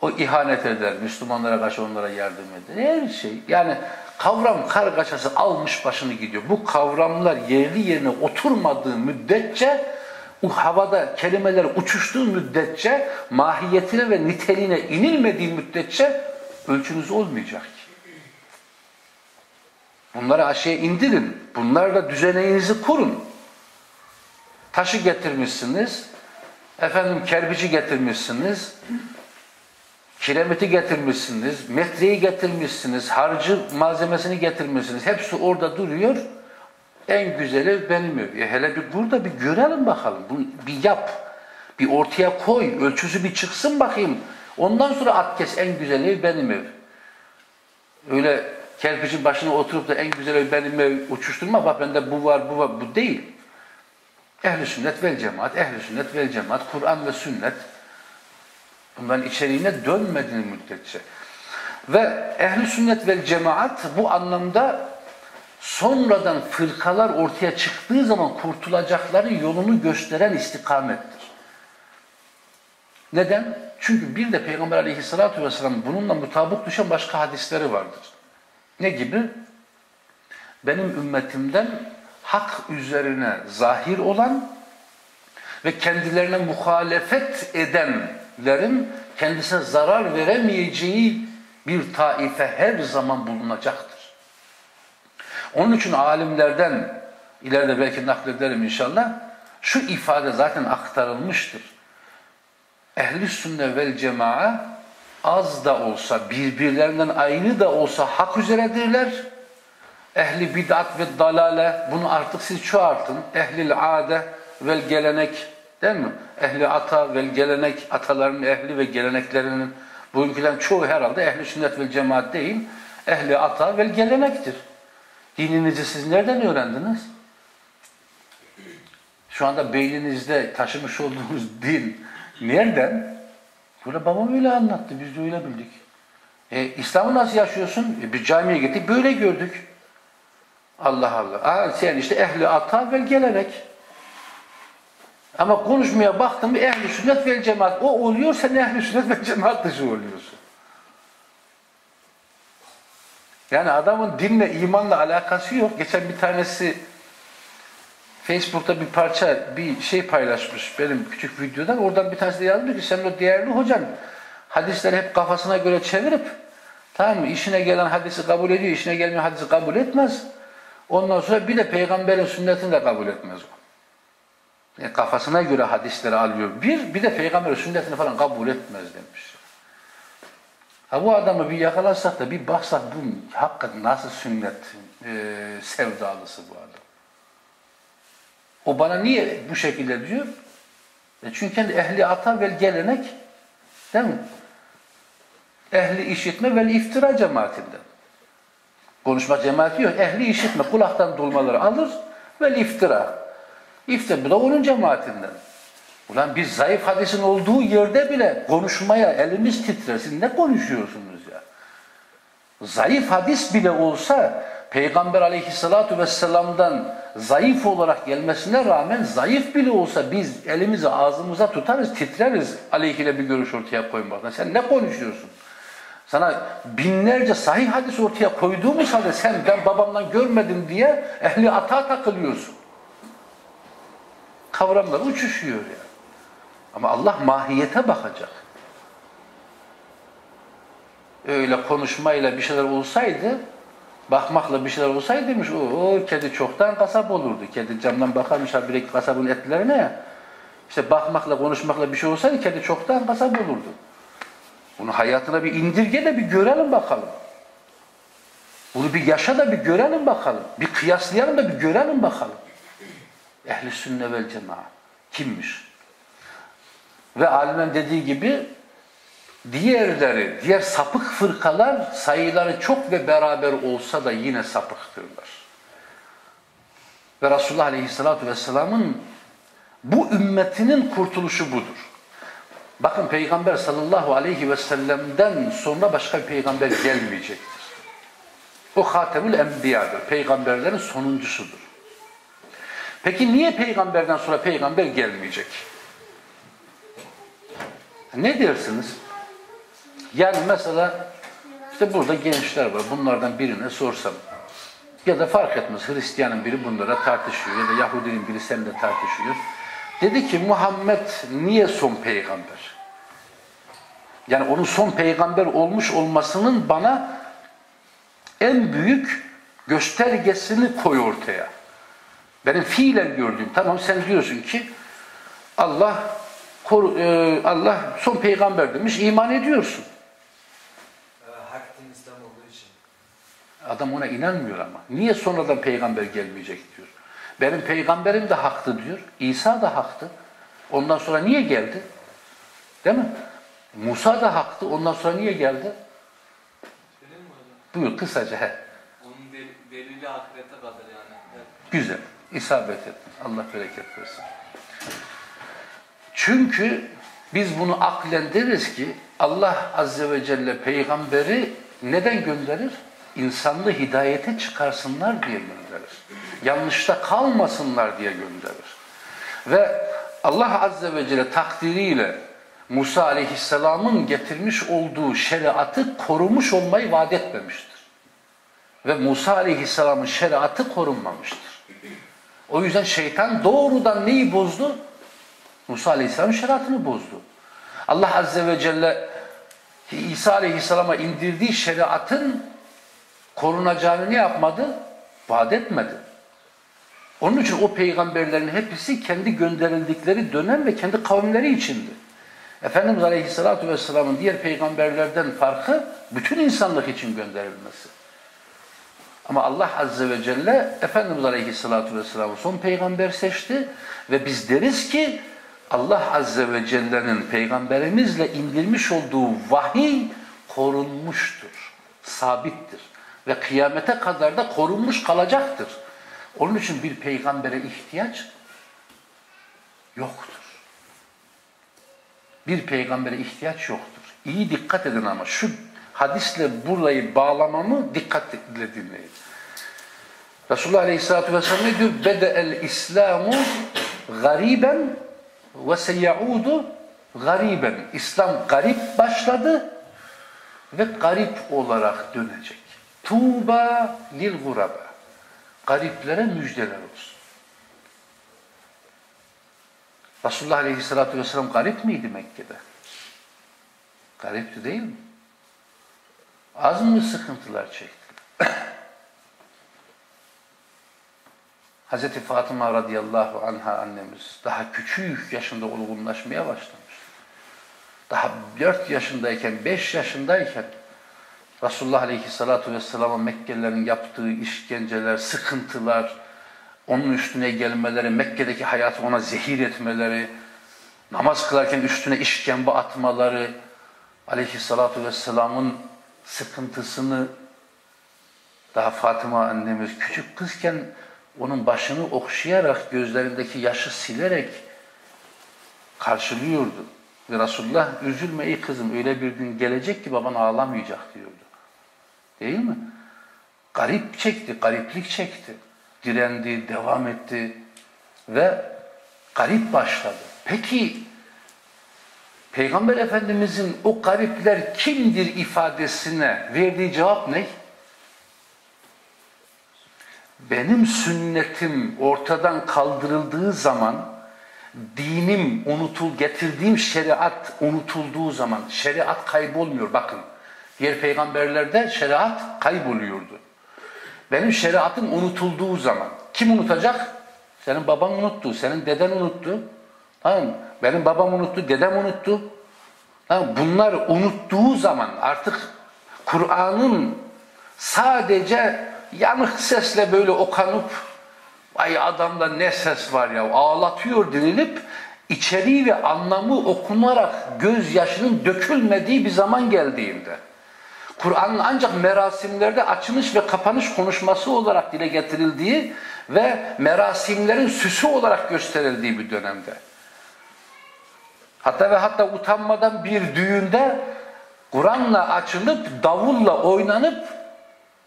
O ihanet eder, Müslümanlara karşı onlara yardım eder. Her şey. Yani kavram kargaşası almış başını gidiyor. Bu kavramlar yerli yerine oturmadığı müddetçe o havada kelimeler uçuştuğu müddetçe mahiyetine ve niteliğine inilmediği müddetçe ölçünüz olmayacak ki. Bunları aşağıya indirin. Bunlarla düzeneğinizi kurun. Taşı getirmişsiniz. Efendim kerpici getirmişsiniz. Kiremiti getirmişsiniz, metreyi getirmişsiniz, harcı malzemesini getirmişsiniz. Hepsi orada duruyor. En güzeli benim ev. E hele bir burada bir görelim bakalım. Bunu bir yap. Bir ortaya koy. Ölçüsü bir çıksın bakayım. Ondan sonra at kes en güzel ev benim ev. Öyle kerpiçin başına oturup da en güzel ev benim ev uçuşturma. Bak bende bu var bu var. Bu değil. Ehli sünnet vel cemaat. Ehli sünnet vel cemaat. Kur'an ve sünnet. Bunların içeriğine dönmediği müddetçe. Ve ehli sünnet ve cemaat bu anlamda sonradan fırkalar ortaya çıktığı zaman kurtulacakları yolunu gösteren istikamettir. Neden? Çünkü bir de Peygamber aleyhissalatü vesselam bununla mutabık düşen başka hadisleri vardır. Ne gibi? Benim ümmetimden hak üzerine zahir olan ve kendilerine muhalefet edenlerin kendisine zarar veremeyeceği bir taife her zaman bulunacaktır. Onun için alimlerden ileride belki naklederim inşallah şu ifade zaten aktarılmıştır. Ehli sünne vel cemaa az da olsa birbirlerinden ayrı da olsa hak üzeredirler. Ehli bid'at ve dalale bunu artık siz çoğaltın. Ehlil ade vel gelenek değil mi? Ehli ata vel gelenek ataların ehli ve geleneklerinin bugünkülerin çoğu herhalde ehli sünnet vel cemaat değil. Ehli ata vel gelenektir. Dininizi siz nereden öğrendiniz? Şu anda beyninizde taşımış olduğunuz *laughs* din nereden? Böyle babam öyle anlattı, biz de öyle bildik. E, İslam'ı nasıl yaşıyorsun? E, bir camiye gittik, böyle gördük. Allah Allah. Aa, sen işte ehli ata vel gelenek. Ama konuşmaya baktın mı ehli sünnet vel cemaat. O oluyor, sen ehli sünnet vel cemaat dışı oluyorsun. Yani adamın dinle, imanla alakası yok. Geçen bir tanesi Facebook'ta bir parça, bir şey paylaşmış benim küçük videodan. Oradan bir tanesi de yazmış ki sen o değerli hocan hadisleri hep kafasına göre çevirip Tamam mı? İşine gelen hadisi kabul ediyor, işine gelmeyen hadisi kabul etmez. Ondan sonra bir de peygamberin sünnetini de kabul etmez o. Yani kafasına göre hadisleri alıyor. Bir, bir de peygamberin sünnetini falan kabul etmez demiş. Ha bu adamı bir yakalarsak da bir baksak bu hakikaten nasıl sünnet e, sevdalısı bu adam. O bana niye bu şekilde diyor? E çünkü ehli ata vel gelenek değil mi? Ehli işitme vel iftira cemaatinden. Konuşma cemaati yok. Ehli işitme kulaktan dolmaları alır vel iftira. İftira bu da onun cemaatinden. Ulan biz zayıf hadisin olduğu yerde bile konuşmaya elimiz titresin. Ne konuşuyorsunuz ya? Zayıf hadis bile olsa Peygamber aleyhissalatu vesselam'dan zayıf olarak gelmesine rağmen zayıf bile olsa biz elimizi ağzımıza tutarız, titreriz aleyhine bir görüş ortaya koymaktan. Sen ne konuşuyorsun? Sana binlerce sahih hadis ortaya koyduğumuz halde sen ben babamdan görmedim diye ehli ata takılıyorsun. Kavramlar uçuşuyor ya. Ama Allah mahiyete bakacak. Öyle konuşmayla bir şeyler olsaydı, bakmakla bir şeyler olsaydı demiş, o, kedi çoktan kasap olurdu. Kedi camdan bakarmış habire kasabın etlerine. İşte bakmakla, konuşmakla bir şey olsaydı kedi çoktan kasap olurdu. Bunu hayatına bir indirge de bir görelim bakalım. Bunu bir yaşa da bir görelim bakalım. Bir kıyaslayalım da bir görelim bakalım. Ehli sünne vel cemaat kimmiş? Ve alimin dediği gibi diğerleri, diğer sapık fırkalar sayıları çok ve beraber olsa da yine sapıktırlar. Ve Resulullah Aleyhisselatü Vesselam'ın bu ümmetinin kurtuluşu budur. Bakın Peygamber sallallahu aleyhi ve sellem'den sonra başka bir peygamber gelmeyecektir. O Hatemül Enbiya'dır. Peygamberlerin sonuncusudur. Peki niye peygamberden sonra peygamber gelmeyecek? Ne dersiniz? Yani mesela işte burada gençler var. Bunlardan birine sorsam ya da fark etmez Hristiyanın biri bunlara tartışıyor ya da Yahudinin biri seninle tartışıyor. Dedi ki Muhammed niye son peygamber? Yani onun son peygamber olmuş olmasının bana en büyük göstergesini koy ortaya. Benim fiilen gördüğüm. Tamam sen diyorsun ki Allah e, Allah son peygamber demiş. iman ediyorsun. İçin. Adam ona inanmıyor ama. Niye sonradan peygamber gelmeyecek diyor. Benim peygamberim de haktı diyor. İsa da haktı. Ondan sonra niye geldi? Değil mi? Musa da haktı. Ondan sonra niye geldi? Buyur kısaca. He. Onun del delili ahirete kadar yani. Evet. Güzel. İsabet ettin. Allah bereket versin. Çünkü biz bunu aklen deriz ki Allah Azze ve Celle peygamberi neden gönderir? İnsanlığı hidayete çıkarsınlar diye gönderir. Yanlışta kalmasınlar diye gönderir. Ve Allah Azze ve Celle takdiriyle Musa Aleyhisselam'ın getirmiş olduğu şeriatı korumuş olmayı vaat etmemiştir. Ve Musa Aleyhisselam'ın şeriatı korunmamıştır. O yüzden şeytan doğrudan neyi bozdu? Musa Aleyhisselam'ın şeriatını bozdu. Allah Azze ve Celle İsa Aleyhisselam'a indirdiği şeriatın korunacağını ne yapmadı? Vaat etmedi. Onun için o peygamberlerin hepsi kendi gönderildikleri dönem ve kendi kavimleri içindi. Efendimiz Aleyhisselatü Vesselam'ın diğer peygamberlerden farkı bütün insanlık için gönderilmesi. Ama Allah Azze ve Celle Efendimiz Aleyhisselatü Vesselam'ı son peygamber seçti ve biz deriz ki Allah Azze ve Celle'nin peygamberimizle indirmiş olduğu vahiy korunmuştur, sabittir ve kıyamete kadar da korunmuş kalacaktır. Onun için bir peygambere ihtiyaç yoktur. Bir peygambere ihtiyaç yoktur. İyi dikkat edin ama şu hadisle burayı bağlamamı dikkatle dinleyin. Resulullah Aleyhisselatü Vesselam ne diyor? Bede'el İslamu gariben ve seyaudu gariben. İslam garip başladı ve garip olarak dönecek. Tuğba lil guraba. Gariplere müjdeler olsun. Resulullah Aleyhisselatü Vesselam garip miydi Mekke'de? Garipti değil mi? Az mı sıkıntılar çektiler? *coughs* Hazreti Fatıma radıyallahu anha annemiz daha küçük yaşında olgunlaşmaya başlamış. Daha 4 yaşındayken, 5 yaşındayken Resulullah aleyhissalatu vesselam'a Mekkelilerin yaptığı işkenceler, sıkıntılar, onun üstüne gelmeleri, Mekke'deki hayatı ona zehir etmeleri, namaz kılarken üstüne işkembe atmaları, aleyhissalatu vesselamın sıkıntısını daha Fatıma annemiz küçük kızken onun başını okşayarak, gözlerindeki yaşı silerek karşılıyordu. Ve Resulullah üzülme ey kızım öyle bir gün gelecek ki baban ağlamayacak diyordu. Değil mi? Garip çekti, gariplik çekti. Direndi, devam etti ve garip başladı. Peki Peygamber Efendimizin o garipler kimdir ifadesine verdiği cevap ne? Benim sünnetim ortadan kaldırıldığı zaman dinim unutul, getirdiğim şeriat unutulduğu zaman şeriat kaybolmuyor bakın. Diğer peygamberlerde şeriat kayboluyordu. Benim şeriatım unutulduğu zaman kim unutacak? Senin baban unuttu, senin deden unuttu. Tamam? Benim babam unuttu, dedem unuttu. Tamam? Bunlar unuttuğu zaman artık Kur'an'ın sadece yanık sesle böyle okanıp ay adamda ne ses var ya ağlatıyor denilip içeriği ve anlamı okunarak gözyaşının dökülmediği bir zaman geldiğinde Kur'an'ın ancak merasimlerde açılış ve kapanış konuşması olarak dile getirildiği ve merasimlerin süsü olarak gösterildiği bir dönemde. Hatta ve hatta utanmadan bir düğünde Kur'an'la açılıp davulla oynanıp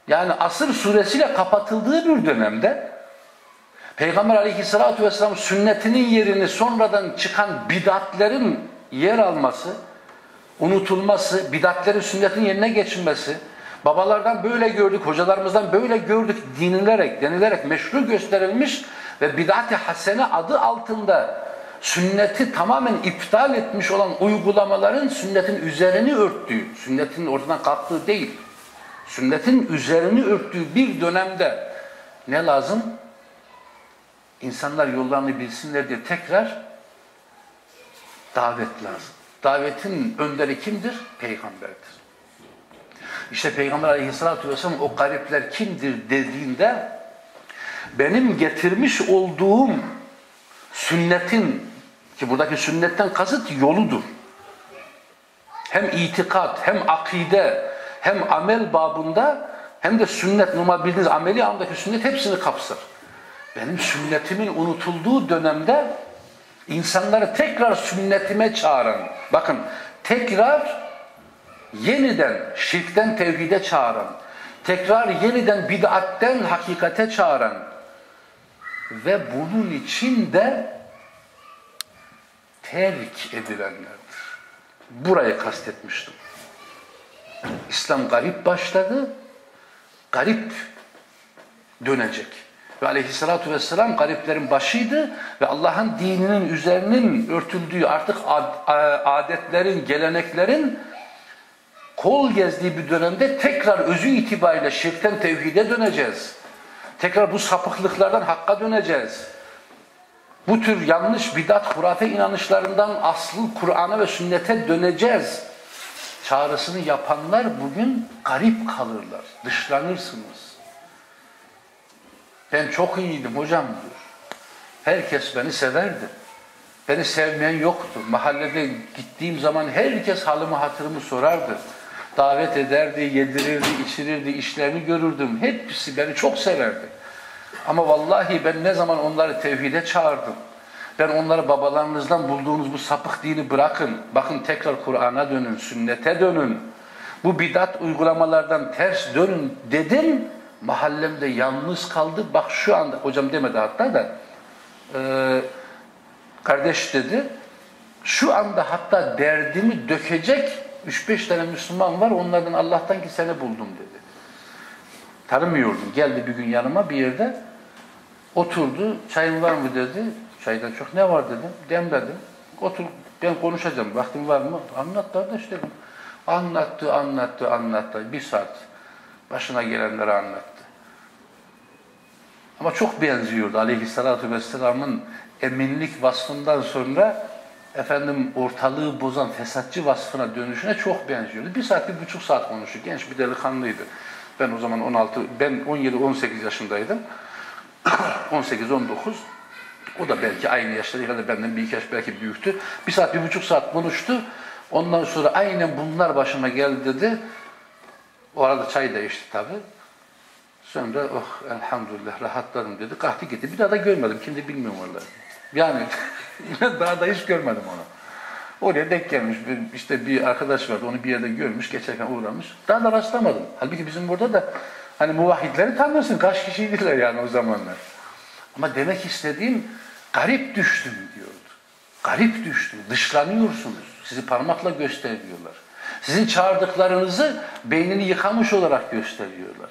yani asır suresiyle kapatıldığı bir dönemde Peygamber aleyhissalatü vesselam sünnetinin yerini sonradan çıkan bidatlerin yer alması, unutulması, bidatlerin sünnetin yerine geçilmesi, babalardan böyle gördük, hocalarımızdan böyle gördük dinilerek, denilerek meşru gösterilmiş ve bidat-ı hasene adı altında sünneti tamamen iptal etmiş olan uygulamaların sünnetin üzerini örttüğü, sünnetin ortadan kalktığı değil, sünnetin üzerini örttüğü bir dönemde ne lazım? İnsanlar yollarını bilsinler diye tekrar davet lazım. Davetin önderi kimdir? Peygamberdir. İşte Peygamber aleyhissalatü vesselam o garipler kimdir dediğinde benim getirmiş olduğum sünnetin ki buradaki sünnetten kasıt yoludur. Hem itikat, hem akide, hem amel babında hem de sünnet, normal bildiğiniz ameli andaki sünnet hepsini kapsar. Benim sünnetimin unutulduğu dönemde insanları tekrar sünnetime çağıran, bakın tekrar yeniden şirkten tevhide çağıran, tekrar yeniden bid'atten hakikate çağıran ve bunun için de terk edilenlerdir. Burayı kastetmiştim. İslam garip başladı, garip dönecek. Ve aleyhissalatu vesselam gariplerin başıydı ve Allah'ın dininin üzerinin örtüldüğü artık adetlerin, geleneklerin kol gezdiği bir dönemde tekrar özü itibariyle şirkten tevhide döneceğiz. Tekrar bu sapıklıklardan hakka döneceğiz. Bu tür yanlış bidat, hurafe inanışlarından aslı Kur'an'a ve sünnete döneceğiz. Çağrısını yapanlar bugün garip kalırlar. Dışlanırsınız. Ben çok iyiydim hocam diyor. Herkes beni severdi. Beni sevmeyen yoktu. Mahallede gittiğim zaman herkes halımı hatırımı sorardı. Davet ederdi, yedirirdi, içirirdi, işlerini görürdüm. Hepsi beni çok severdi. Ama vallahi ben ne zaman onları tevhide çağırdım. Ben onları babalarınızdan bulduğunuz bu sapık dini bırakın. Bakın tekrar Kur'an'a dönün, sünnete dönün. Bu bidat uygulamalardan ters dönün dedim mahallemde yalnız kaldı. Bak şu anda, hocam demedi hatta da, e, kardeş dedi, şu anda hatta derdimi dökecek 3-5 tane Müslüman var, onlardan Allah'tan ki seni buldum dedi. Tanımıyordum. Geldi bir gün yanıma bir yerde, oturdu, çayın var mı dedi. Çaydan çok ne var dedim, demledim. Otur, ben konuşacağım, vaktin var mı? Anlat kardeş dedim. Anlattı, anlattı, anlattı. Bir saat başına gelenleri anlattı. Ama çok benziyordu aleyhissalatü vesselamın eminlik vasfından sonra efendim ortalığı bozan fesatçı vasfına dönüşüne çok benziyordu. Bir saat, bir buçuk saat konuştu. Genç bir delikanlıydı. Ben o zaman 16, ben 17-18 yaşındaydım. *clears throat* 18-19. O da belki aynı yaşta ya da benden bir iki yaş belki büyüktü. Bir saat, bir buçuk saat konuştu. Ondan sonra aynen bunlar başıma geldi dedi. O arada çay da içti tabii. Sonra oh elhamdülillah rahatladım dedi. Kalktı gitti. Bir daha da görmedim. Kimdi bilmiyorum orada. Yani *laughs* daha da hiç görmedim onu. Oraya denk gelmiş. Bir, işte bir arkadaş vardı. Onu bir yerde görmüş. Geçerken uğramış. Daha da rastlamadım. Halbuki bizim burada da hani muvahhidleri tanırsın. Kaç kişiydiler yani o zamanlar. Ama demek istediğim garip düştüm diyordu. Garip düştüm. Dışlanıyorsunuz. Sizi parmakla gösteriyorlar. Sizin çağırdıklarınızı beynini yıkamış olarak gösteriyorlar.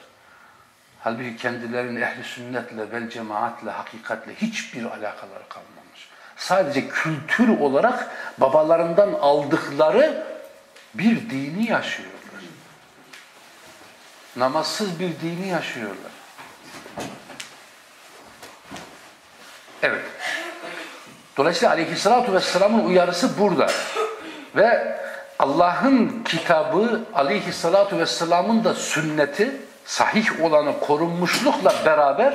Halbuki kendilerinin ehli sünnetle, vel cemaatle, hakikatle hiçbir alakaları kalmamış. Sadece kültür olarak babalarından aldıkları bir dini yaşıyorlar. Namazsız bir dini yaşıyorlar. Evet. Dolayısıyla aleyhissalatu vesselamın uyarısı burada. Ve Allah'ın kitabı aleyhissalatu vesselamın da sünneti sahih olanı korunmuşlukla beraber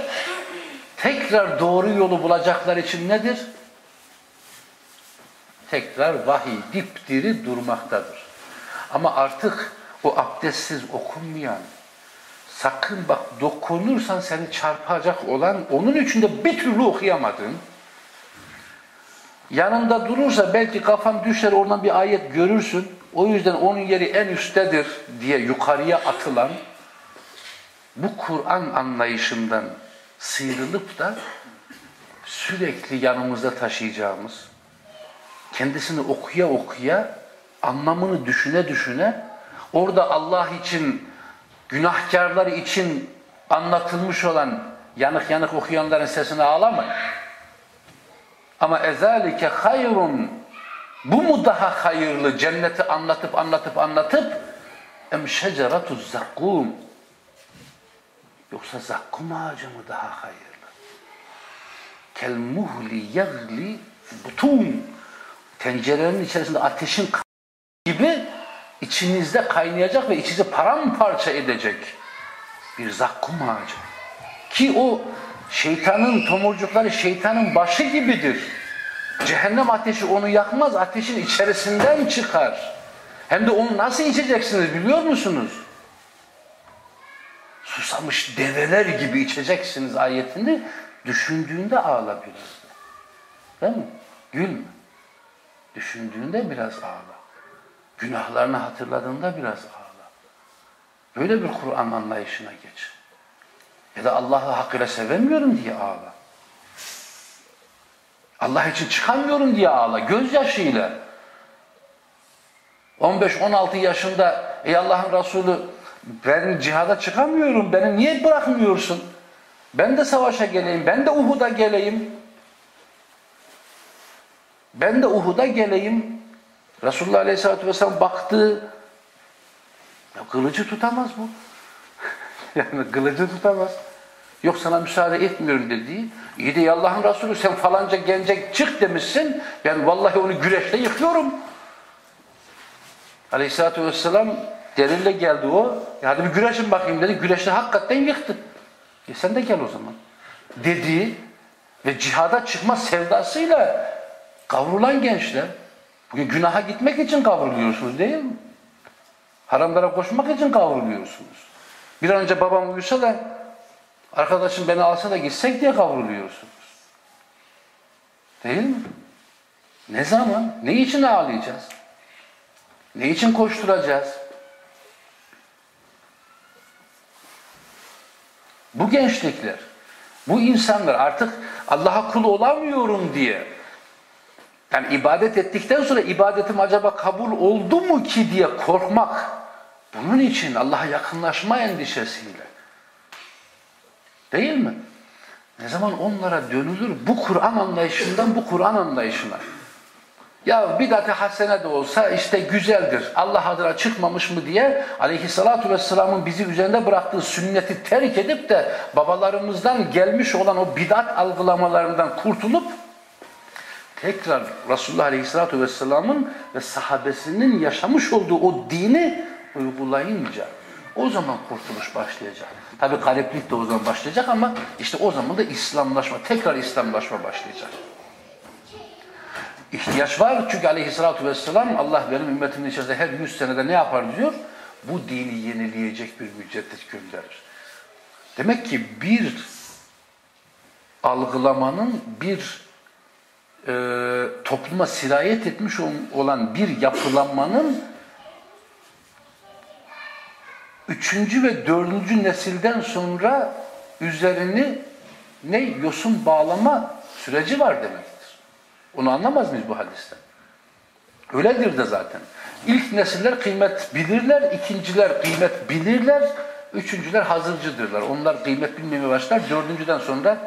tekrar doğru yolu bulacaklar için nedir? Tekrar vahiy dipdiri durmaktadır. Ama artık o abdestsiz okunmayan, sakın bak dokunursan seni çarpacak olan, onun içinde bir türlü okuyamadın, yanında durursa belki kafan düşer oradan bir ayet görürsün, o yüzden onun yeri en üsttedir diye yukarıya atılan, bu Kur'an anlayışından sıyrılıp da sürekli yanımızda taşıyacağımız, kendisini okuya okuya, anlamını düşüne düşüne, orada Allah için, günahkarlar için anlatılmış olan yanık yanık okuyanların sesine ağlamayın. Ama ezalike hayrun bu mu daha hayırlı cenneti anlatıp anlatıp anlatıp em şeceratü zakkum Yoksa zakkum ağacı mı daha hayırlı? Kel muhli yagli butun. Tencerenin içerisinde ateşin gibi içinizde kaynayacak ve içinizi paramparça edecek bir zakkum ağacı. Ki o şeytanın tomurcukları şeytanın başı gibidir. Cehennem ateşi onu yakmaz, ateşin içerisinden çıkar. Hem de onu nasıl içeceksiniz biliyor musunuz? susamış develer gibi içeceksiniz ayetini düşündüğünde ağla biraz. Değil mi? Gülme. Düşündüğünde biraz ağla. Günahlarını hatırladığında biraz ağla. Böyle bir Kur'an anlayışına geç. Ya da Allah'ı hakkıyla sevemiyorum diye ağla. Allah için çıkamıyorum diye ağla. Gözyaşıyla. 15-16 yaşında ey Allah'ın Resulü ben cihada çıkamıyorum. Beni niye bırakmıyorsun? Ben de savaşa geleyim. Ben de Uhud'a geleyim. Ben de Uhud'a geleyim. Resulullah Aleyhisselatü Vesselam baktı. Ya kılıcı tutamaz bu. *laughs* yani kılıcı tutamaz. Yok sana müsaade etmiyorum dediği. İyi de Allah'ın Resulü sen falanca gence çık demişsin. Ben vallahi onu güreşle yıkıyorum. Aleyhisselatü Vesselam delille geldi o. E hadi bir güreşin bakayım dedi. Güreşte hakikaten yıktı. E sen de gel o zaman. Dediği ve cihada çıkma sevdasıyla kavrulan gençler. Bugün günaha gitmek için kavruluyorsunuz değil mi? Haramlara koşmak için kavruluyorsunuz. Bir an önce babam uyusa da arkadaşım beni alsa da gitsek diye kavruluyorsunuz. Değil mi? Ne zaman? Ne için ağlayacağız? Ne için koşturacağız? Bu gençlikler, bu insanlar artık Allah'a kul olamıyorum diye yani ibadet ettikten sonra ibadetim acaba kabul oldu mu ki diye korkmak bunun için Allah'a yakınlaşma endişesiyle değil mi? Ne zaman onlara dönülür bu Kur'an anlayışından bu Kur'an anlayışına Ya bidat-ı hasene de olsa işte güzeldir. Allah adına çıkmamış mı diye aleyhissalatu vesselamın bizi üzerinde bıraktığı sünneti terk edip de babalarımızdan gelmiş olan o bidat algılamalarından kurtulup tekrar Resulullah Aleyhisselatü Vesselam'ın ve sahabesinin yaşamış olduğu o dini uygulayınca o zaman kurtuluş başlayacak. Tabi gariplik de o zaman başlayacak ama işte o zaman da İslamlaşma, tekrar İslamlaşma başlayacak. İhtiyaç var çünkü aleyhissalatü vesselam Allah benim ümmetimin içerisinde her yüz senede ne yapar diyor? Bu dini yenileyecek bir müceddit gönderir. Demek ki bir algılamanın bir e, topluma sirayet etmiş olan bir yapılanmanın üçüncü ve dördüncü nesilden sonra üzerini ne yosun bağlama süreci var demektir. Onu anlamaz mıyız bu hadisten? Öyledir de zaten. İlk nesiller kıymet bilirler, ikinciler kıymet bilirler, üçüncüler hazırcıdırlar. Onlar kıymet bilmemeye başlar, dördüncüden sonra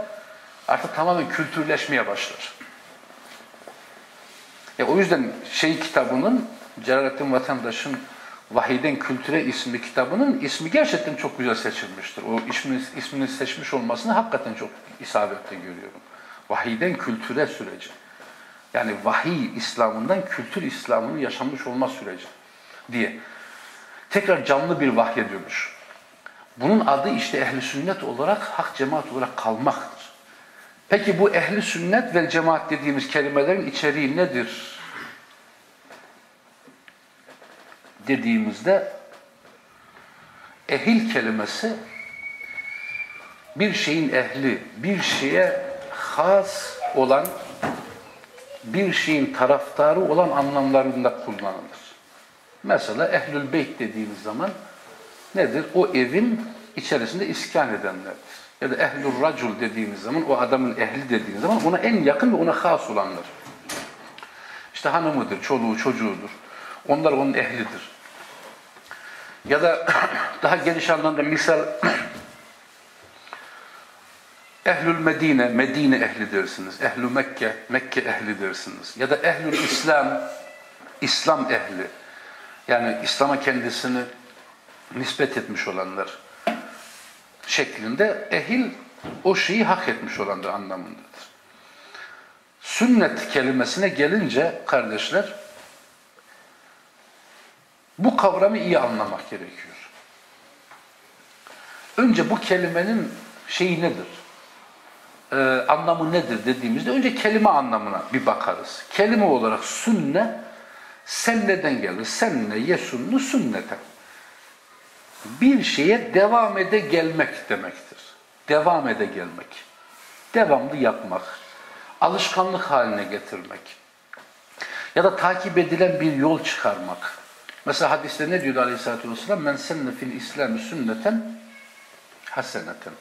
artık tamamen kültürleşmeye başlar. E, o yüzden şey kitabının, Celalettin Vatandaş'ın Vahiden Kültüre ismi kitabının ismi gerçekten çok güzel seçilmiştir. O ismini, ismini seçmiş olmasını hakikaten çok isabetli görüyorum. Vahiden Kültüre süreci. Yani vahiy İslam'ından kültür İslam'ının yaşanmış olma süreci diye. Tekrar canlı bir vahye dönüş. Bunun adı işte ehli sünnet olarak, hak cemaat olarak kalmaktır. Peki bu ehli sünnet ve cemaat dediğimiz kelimelerin içeriği nedir? Dediğimizde ehil kelimesi bir şeyin ehli, bir şeye has olan bir şeyin taraftarı olan anlamlarında kullanılır. Mesela ehlül beyt dediğimiz zaman nedir? O evin içerisinde iskan edenlerdir. Ya da ehlül racul dediğimiz zaman, o adamın ehli dediğimiz zaman ona en yakın ve ona has olanlar. İşte hanımıdır, çoluğu, çocuğudur. Onlar onun ehlidir. Ya da *coughs* daha geniş anlamda misal *coughs* Ehlül Medine, Medine ehli dersiniz. Ehlü Mekke, Mekke ehli dersiniz. Ya da Ehlül İslam, İslam ehli. Yani İslam'a kendisini nispet etmiş olanlar şeklinde ehil o şeyi hak etmiş olanlar anlamındadır. Sünnet kelimesine gelince kardeşler bu kavramı iyi anlamak gerekiyor. Önce bu kelimenin şeyi nedir? Ee, anlamı nedir dediğimizde önce kelime anlamına bir bakarız. Kelime olarak sünne sen neden gelir? Senne yesunnu sünneten. Bir şeye devam ede gelmek demektir. Devam ede gelmek. Devamlı yapmak. Alışkanlık haline getirmek. Ya da takip edilen bir yol çıkarmak. Mesela hadiste ne diyor Aleyhisselatü Vesselam? Men senne fil İslam'ı sünneten haseneten.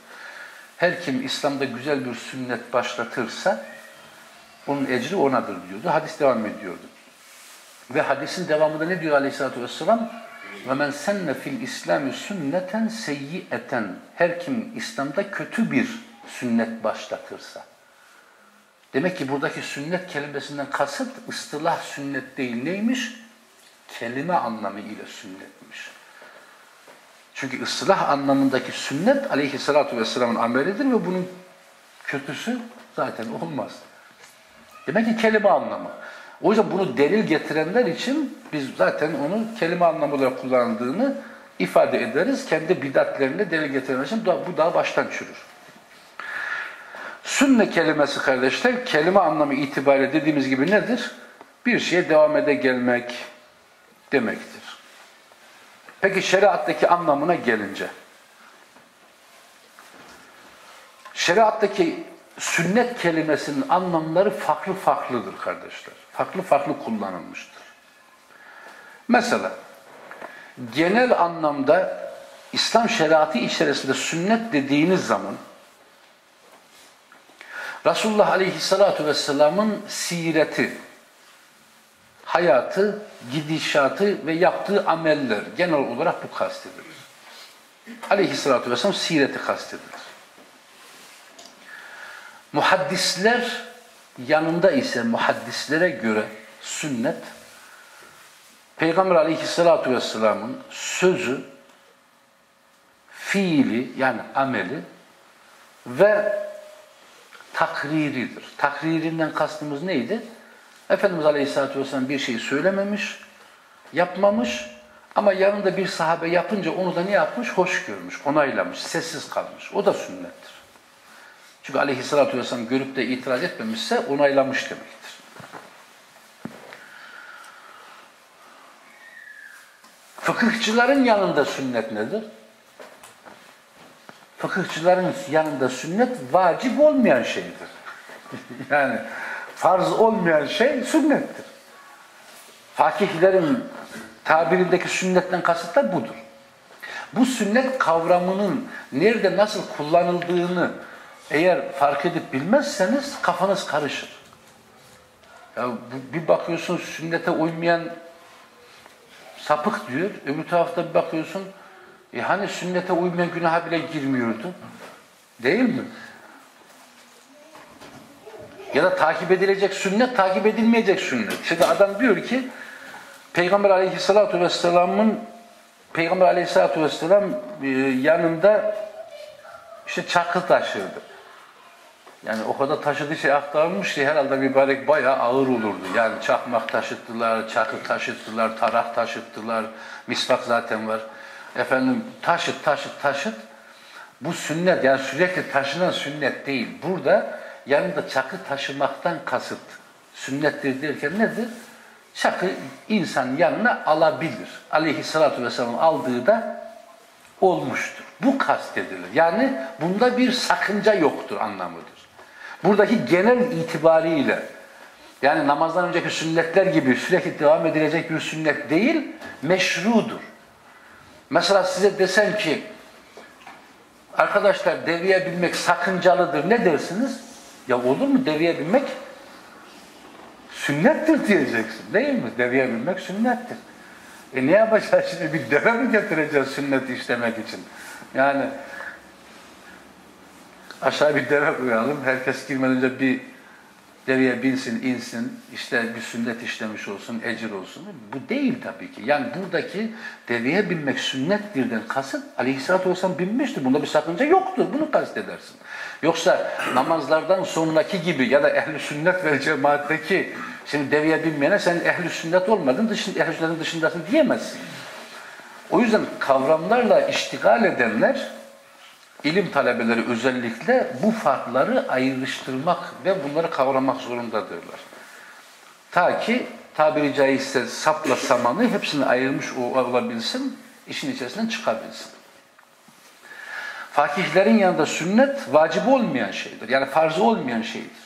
Her kim İslam'da güzel bir sünnet başlatırsa onun ecri onadır diyordu. Hadis devam ediyordu. Ve hadisin devamında ne diyor Aleyhisselatü Vesselam? Ve men senne fil İslami sünneten seyyieten. Her kim İslam'da kötü bir sünnet başlatırsa. Demek ki buradaki sünnet kelimesinden kasıt ıstılah sünnet değil neymiş? Kelime anlamı ile sünnetmiş. Çünkü ıslah anlamındaki sünnet aleyhissalatu vesselamın amelidir ve bunun kötüsü zaten olmaz. Demek ki kelime anlamı. O yüzden bunu delil getirenler için biz zaten onu kelime anlamı olarak kullandığını ifade ederiz. Kendi bidatlerinde delil getirenler için bu daha baştan çürür. Sünne kelimesi kardeşler, kelime anlamı itibariyle dediğimiz gibi nedir? Bir şeye devam ede gelmek demektir. Peki şeriattaki anlamına gelince, şeriattaki sünnet kelimesinin anlamları farklı farklıdır kardeşler. Farklı farklı kullanılmıştır. Mesela genel anlamda İslam şeriatı içerisinde sünnet dediğiniz zaman Resulullah Aleyhisselatü Vesselam'ın sireti, hayatı, gidişatı ve yaptığı ameller genel olarak bu kastedilir. Aleyhisselatü Vesselam sireti kastedilir. Muhaddisler yanında ise muhaddislere göre sünnet, Peygamber aleyhissalatu vesselamın sözü, fiili yani ameli ve takriridir. Takririnden kastımız neydi? Efendimiz Aleyhisselatü Vesselam bir şeyi söylememiş, yapmamış ama yanında bir sahabe yapınca onu da ne yapmış? Hoş görmüş, onaylamış, sessiz kalmış. O da sünnettir. Çünkü Aleyhisselatü Vesselam görüp de itiraz etmemişse onaylamış demektir. Fıkıhçıların yanında sünnet nedir? Fıkıhçıların yanında sünnet vacip olmayan şeydir. *laughs* yani farz olmayan şey sünnettir. Fakihlerin tabirindeki sünnetten kasıtlar budur. Bu sünnet kavramının nerede nasıl kullanıldığını eğer fark edip bilmezseniz kafanız karışır. Ya bir bakıyorsun sünnete uymayan sapık diyor. Öbür tarafta bir bakıyorsun e hani sünnete uymayan günaha bile girmiyordu. Değil mi? Ya da takip edilecek sünnet, takip edilmeyecek sünnet. Şimdi adam diyor ki Peygamber aleyhissalatu vesselamın Peygamber aleyhissalatu vesselam e, yanında işte çakı taşırdı. Yani o kadar taşıdığı şey aktarılmış ki herhalde mübarek bayağı ağır olurdu. Yani çakmak taşıttılar, çakı taşıttılar, tarak taşıttılar, misvak zaten var. Efendim taşıt taşıt taşıt. Bu sünnet yani sürekli taşınan sünnet değil. Burada yanında çakı taşımaktan kasıt. Sünnettir derken nedir? Çakı insan yanına alabilir. Aleyhissalatü vesselam aldığı da olmuştur. Bu kastedilir. Yani bunda bir sakınca yoktur anlamıdır. Buradaki genel itibariyle yani namazdan önceki sünnetler gibi sürekli devam edilecek bir sünnet değil, meşrudur. Mesela size desem ki arkadaşlar deveye binmek sakıncalıdır ne dersiniz? Ya olur mu deveye binmek? Sünnettir diyeceksin değil mi? Deveye binmek sünnettir. E ne yapacağız şimdi? Bir deve mi getireceğiz sünneti işlemek için? Yani aşağı bir deve koyalım. Herkes girmeden önce bir deveye binsin, insin, işte bir sünnet işlemiş olsun, ecir olsun. Bu değil tabii ki. Yani buradaki deveye binmek sünnettirden kasıt aleyhissalatü vesselam binmiştir. Bunda bir sakınca yoktur. Bunu kastedersin. Yoksa namazlardan sonraki gibi ya da ehli sünnet ve cemaatteki şimdi deveye binmeyene sen ehli sünnet olmadın, dışın, ehli sünnetin dışındasın diyemezsin. O yüzden kavramlarla iştigal edenler ilim talebeleri özellikle bu farkları ayrıştırmak ve bunları kavramak zorundadırlar. Ta ki tabiri caizse sapla samanı hepsini ayırmış olabilsin, işin içerisinden çıkabilsin. Fakihlerin yanında sünnet vacip olmayan şeydir. Yani farz olmayan şeydir.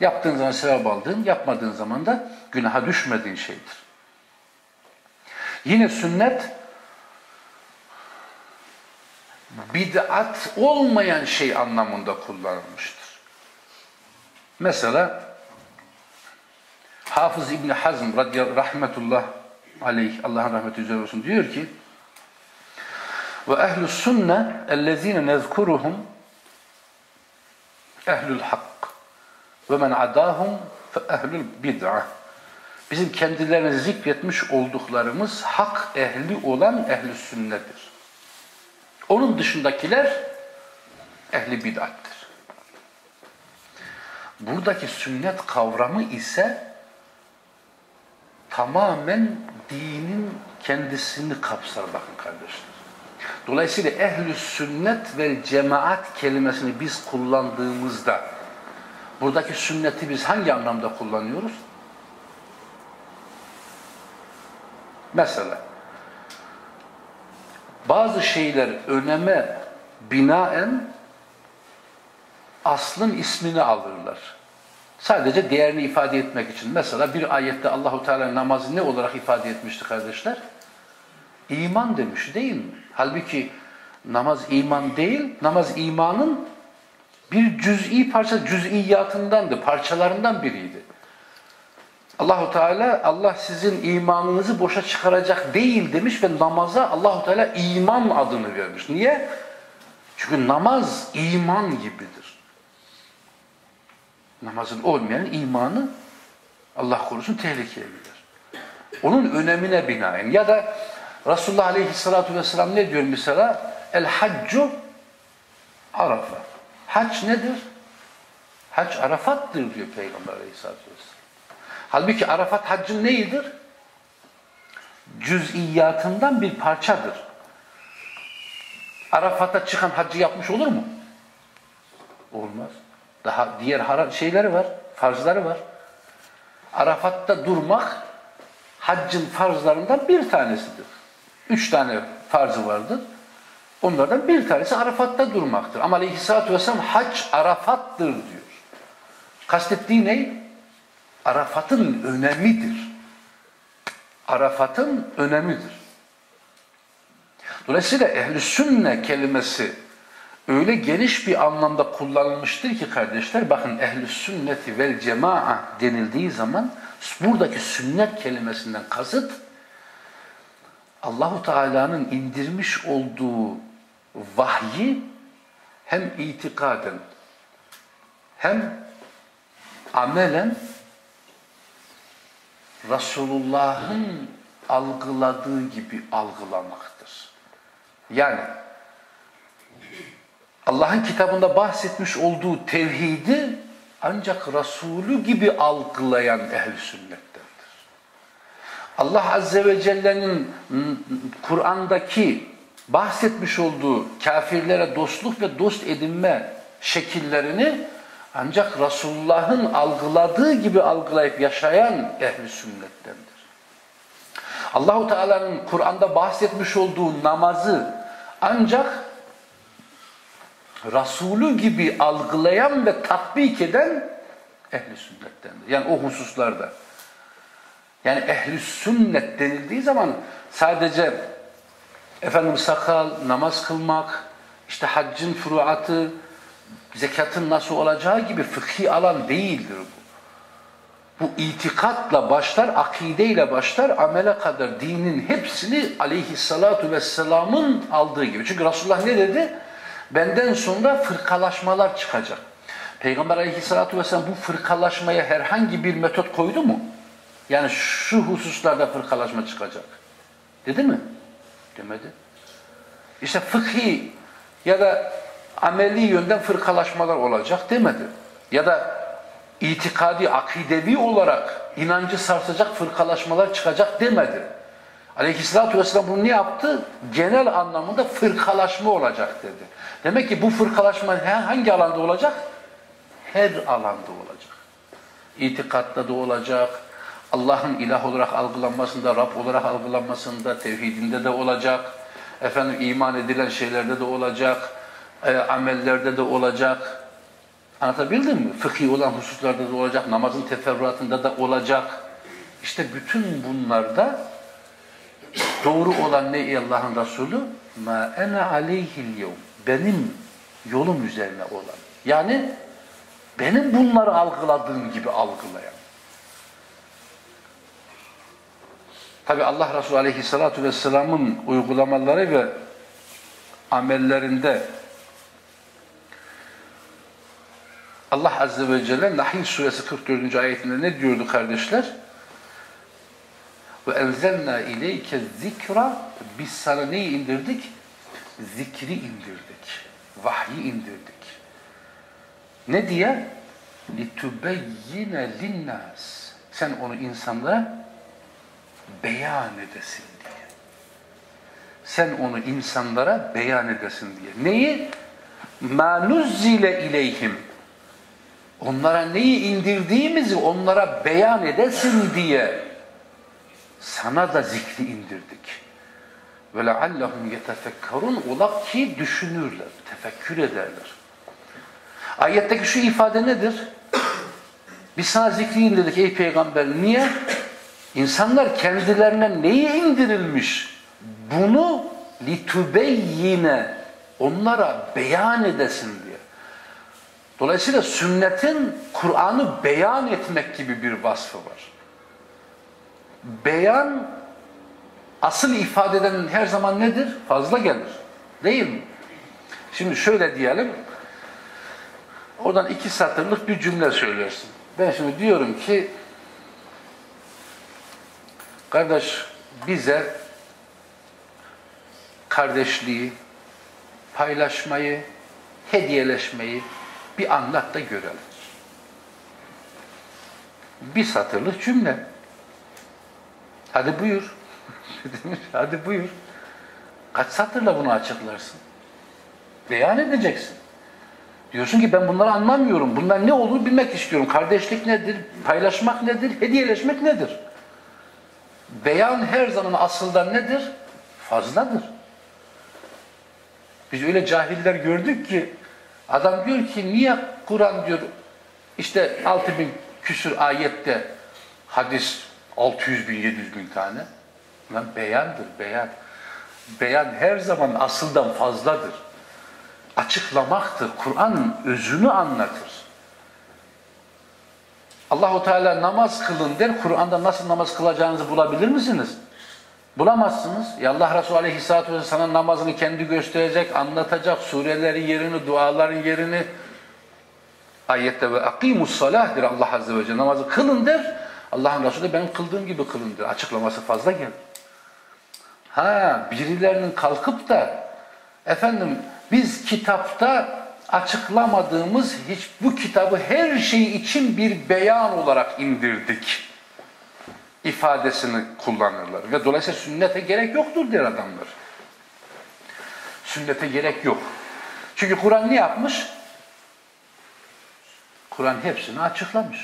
Yaptığın zaman sevap aldığın, yapmadığın zaman da günaha düşmediğin şeydir. Yine sünnet bid'at olmayan şey anlamında kullanılmıştır. Mesela Hafız İbni Hazm rahmetullah aleyh Allah'ın rahmeti üzerine olsun diyor ki ve ehlü sünne ellezine nezkuruhum ehlül hak ve men adahum fe ehlül bid'ah bizim kendilerini zikretmiş olduklarımız hak ehli olan ehlü sünnettir. Onun dışındakiler ehli bid'attir. Buradaki sünnet kavramı ise tamamen dinin kendisini kapsar bakın kardeşler. Dolayısıyla ehl sünnet ve cemaat kelimesini biz kullandığımızda buradaki sünneti biz hangi anlamda kullanıyoruz? Mesela bazı şeyler öneme binaen aslın ismini alırlar. Sadece değerini ifade etmek için. Mesela bir ayette Allahu Teala namazı ne olarak ifade etmişti kardeşler? İman demiş değil mi? Halbuki namaz iman değil, namaz imanın bir cüz'i parça, cüz'iyatındandı, parçalarından biriydi. Allahu Teala Allah sizin imanınızı boşa çıkaracak değil demiş ve namaza Allahu Teala iman adını vermiş. Niye? Çünkü namaz iman gibidir. Namazın olmayan imanı Allah korusun tehlikeye gider. Onun önemine binaen ya da Resulullah Aleyhisselatü Vesselam ne diyor mesela? El haccu arafa. Hac nedir? Hac Arafat'tır diyor Peygamber Aleyhisselatü Vesselam. Halbuki Arafat haccın neyidir? Cüz'iyatından bir parçadır. Arafat'a çıkan haccı yapmış olur mu? Olmaz. Daha diğer şeyleri var, farzları var. Arafat'ta durmak haccın farzlarından bir tanesidir. Üç tane farzı vardır. Onlardan bir tanesi Arafat'ta durmaktır. Ama Aleyhisselatü Vesselam hac Arafat'tır diyor. Kastettiği ne? Arafat'ın önemidir. Arafat'ın önemidir. Dolayısıyla ehl sünne kelimesi öyle geniş bir anlamda kullanılmıştır ki kardeşler bakın ehl sünneti vel cemaa denildiği zaman buradaki sünnet kelimesinden kasıt Allahu Teala'nın indirmiş olduğu vahyi hem itikaden hem amelen Resulullah'ın algıladığı gibi algılamaktır. Yani Allah'ın kitabında bahsetmiş olduğu tevhidi ancak Resulü gibi algılayan ehl sünnettendir. Allah Azze ve Celle'nin Kur'an'daki bahsetmiş olduğu kafirlere dostluk ve dost edinme şekillerini ancak Resulullah'ın algıladığı gibi algılayıp yaşayan ehli sünnettendir. Allahu Teala'nın Kur'an'da bahsetmiş olduğu namazı ancak Resulü gibi algılayan ve tatbik eden ehli sünnettendir. Yani o hususlarda. Yani ehli sünnet denildiği zaman sadece efendim sakal, namaz kılmak, işte haccın furuatı, zekatın nasıl olacağı gibi fıkhi alan değildir bu. Bu itikatla başlar, akideyle başlar, amele kadar dinin hepsini aleyhissalatu vesselamın aldığı gibi. Çünkü Resulullah ne dedi? Benden sonra fırkalaşmalar çıkacak. Peygamber aleyhissalatu vesselam bu fırkalaşmaya herhangi bir metot koydu mu? Yani şu hususlarda fırkalaşma çıkacak. Dedi mi? Demedi. İşte fıkhi ya da ameli yönden fırkalaşmalar olacak demedi. Ya da itikadi, akidevi olarak inancı sarsacak fırkalaşmalar çıkacak demedi. Aleyhissalatü vesselam bunu ne yaptı? Genel anlamında fırkalaşma olacak dedi. Demek ki bu fırkalaşma hangi alanda olacak? Her alanda olacak. İtikatta da olacak, Allah'ın ilah olarak algılanmasında, Rab olarak algılanmasında, tevhidinde de olacak, efendim iman edilen şeylerde de olacak, e, amellerde de olacak. Anlatabildim mi? Fıkhi olan hususlarda da olacak, namazın teferruatında da olacak. İşte bütün bunlarda doğru olan ne ey Allah'ın Resulü? Ma ene aleyhil yevm. Benim yolum üzerine olan. Yani benim bunları algıladığım gibi algılayan. Tabi Allah Resulü Aleyhisselatü Vesselam'ın uygulamaları ve amellerinde Allah Azze ve Celle Nahil suresi 44. ayetinde ne diyordu kardeşler? Ve enzelna ileyke zikra biz sana neyi indirdik? Zikri indirdik. Vahyi indirdik. Ne diye? لِتُبَيِّنَ لِلنَّاسِ Sen onu insanlara beyan edesin diye. Sen onu insanlara beyan edesin diye. Neyi? مَا نُزِّلَ اِلَيْهِمْ Onlara neyi indirdiğimizi onlara beyan edesin diye sana da zikri indirdik. Ve leallehum yetefekkarun ola ki düşünürler, tefekkür ederler. Ayetteki şu ifade nedir? Biz sana zikri indirdik ey peygamber. Niye? İnsanlar kendilerine neyi indirilmiş? Bunu litubeyyine onlara beyan edesin diye. Dolayısıyla sünnetin Kur'an'ı beyan etmek gibi bir vasfı var. Beyan asıl ifadeden her zaman nedir? Fazla gelir. Değil mi? Şimdi şöyle diyelim. Oradan iki satırlık bir cümle söylersin. Ben şimdi diyorum ki Kardeş bize kardeşliği, paylaşmayı, hediyeleşmeyi bir anlat da görelim. Bir satırlık cümle. Hadi buyur. *laughs* Hadi buyur. Kaç satırla bunu açıklarsın? Beyan edeceksin. Diyorsun ki ben bunları anlamıyorum. Bunlar ne olur bilmek istiyorum. Kardeşlik nedir? Paylaşmak nedir? Hediyeleşmek nedir? Beyan her zaman asıldan nedir? Fazladır. Biz öyle cahiller gördük ki adam diyor ki niye Kur'an diyor işte 6000 küsür ayette hadis 600 bin 700 bin tane. Lan beyandır beyan. Beyan her zaman asıldan fazladır. Açıklamaktır. Kur'an özünü anlatır. Allahu Teala namaz kılın der. Kur'an'da nasıl namaz kılacağınızı bulabilir misiniz? Bulamazsınız. Ya Allah Resulü Aleyhisselatü Vesselam sana namazını kendi gösterecek, anlatacak, surelerin yerini, duaların yerini. Ayette ve akimus salahdir Allah Azze ve Celle. Namazı kılın der. Allah'ın Resulü benim kıldığım gibi kılın der. Açıklaması fazla gelir. Ha birilerinin kalkıp da efendim biz kitapta açıklamadığımız hiç bu kitabı her şey için bir beyan olarak indirdik ifadesini kullanırlar. Ve dolayısıyla sünnete gerek yoktur der adamlar. Sünnete gerek yok. Çünkü Kur'an ne yapmış? Kur'an hepsini açıklamış.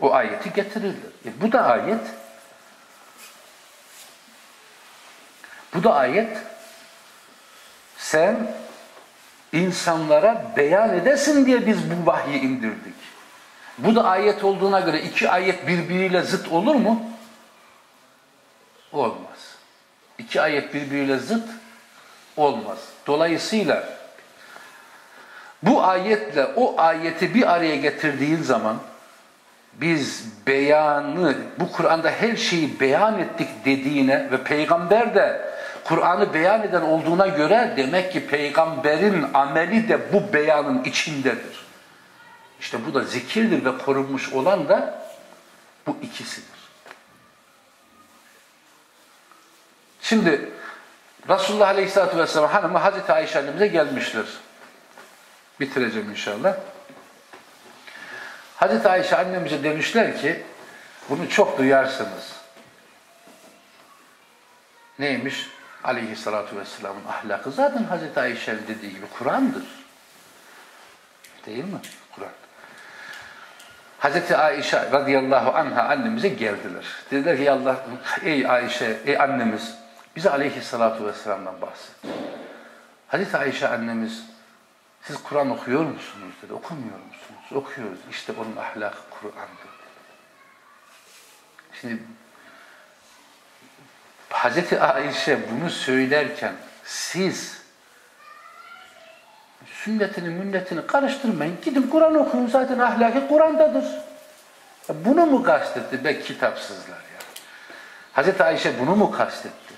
O ayeti getirirler. E bu da ayet. Bu da ayet. Sen insanlara beyan edesin diye biz bu vahyi indirdik. Bu da ayet olduğuna göre iki ayet birbiriyle zıt olur mu? Olmaz. İki ayet birbiriyle zıt olmaz. Dolayısıyla bu ayetle o ayeti bir araya getirdiğin zaman biz beyanı, bu Kur'an'da her şeyi beyan ettik dediğine ve peygamber de Kur'an'ı beyan eden olduğuna göre demek ki peygamberin ameli de bu beyanın içindedir. İşte bu da zikirdir ve korunmuş olan da bu ikisidir. Şimdi Resulullah Aleyhisselatü Vesselam hanımı Hazreti Ayşe annemize gelmişler. Bitireceğim inşallah. Hazreti Ayşe annemize demişler ki bunu çok duyarsınız. Neymiş? Aleyhissalatu vesselamın ahlakı zaten Hazreti Ayşe'nin dediği gibi Kur'an'dır. Değil mi? Kur'an. Hazreti Ayşe radıyallahu anha annemize geldiler. Dediler ki Allah, ey Ayşe, ey annemiz bize aleyhissalatu vesselam'dan bahset. Hazreti Ayşe annemiz siz Kur'an okuyor musunuz dedi. Okumuyor musunuz? Okuyoruz. İşte onun ahlakı Kur'an'dır. Şimdi Hazreti Ayşe bunu söylerken siz sünnetini münnetini karıştırmayın. Gidin Kur'an okuyun zaten ahlaki Kur'an'dadır. Bunu mu kastetti be kitapsızlar ya? Hazreti Ayşe bunu mu kastetti?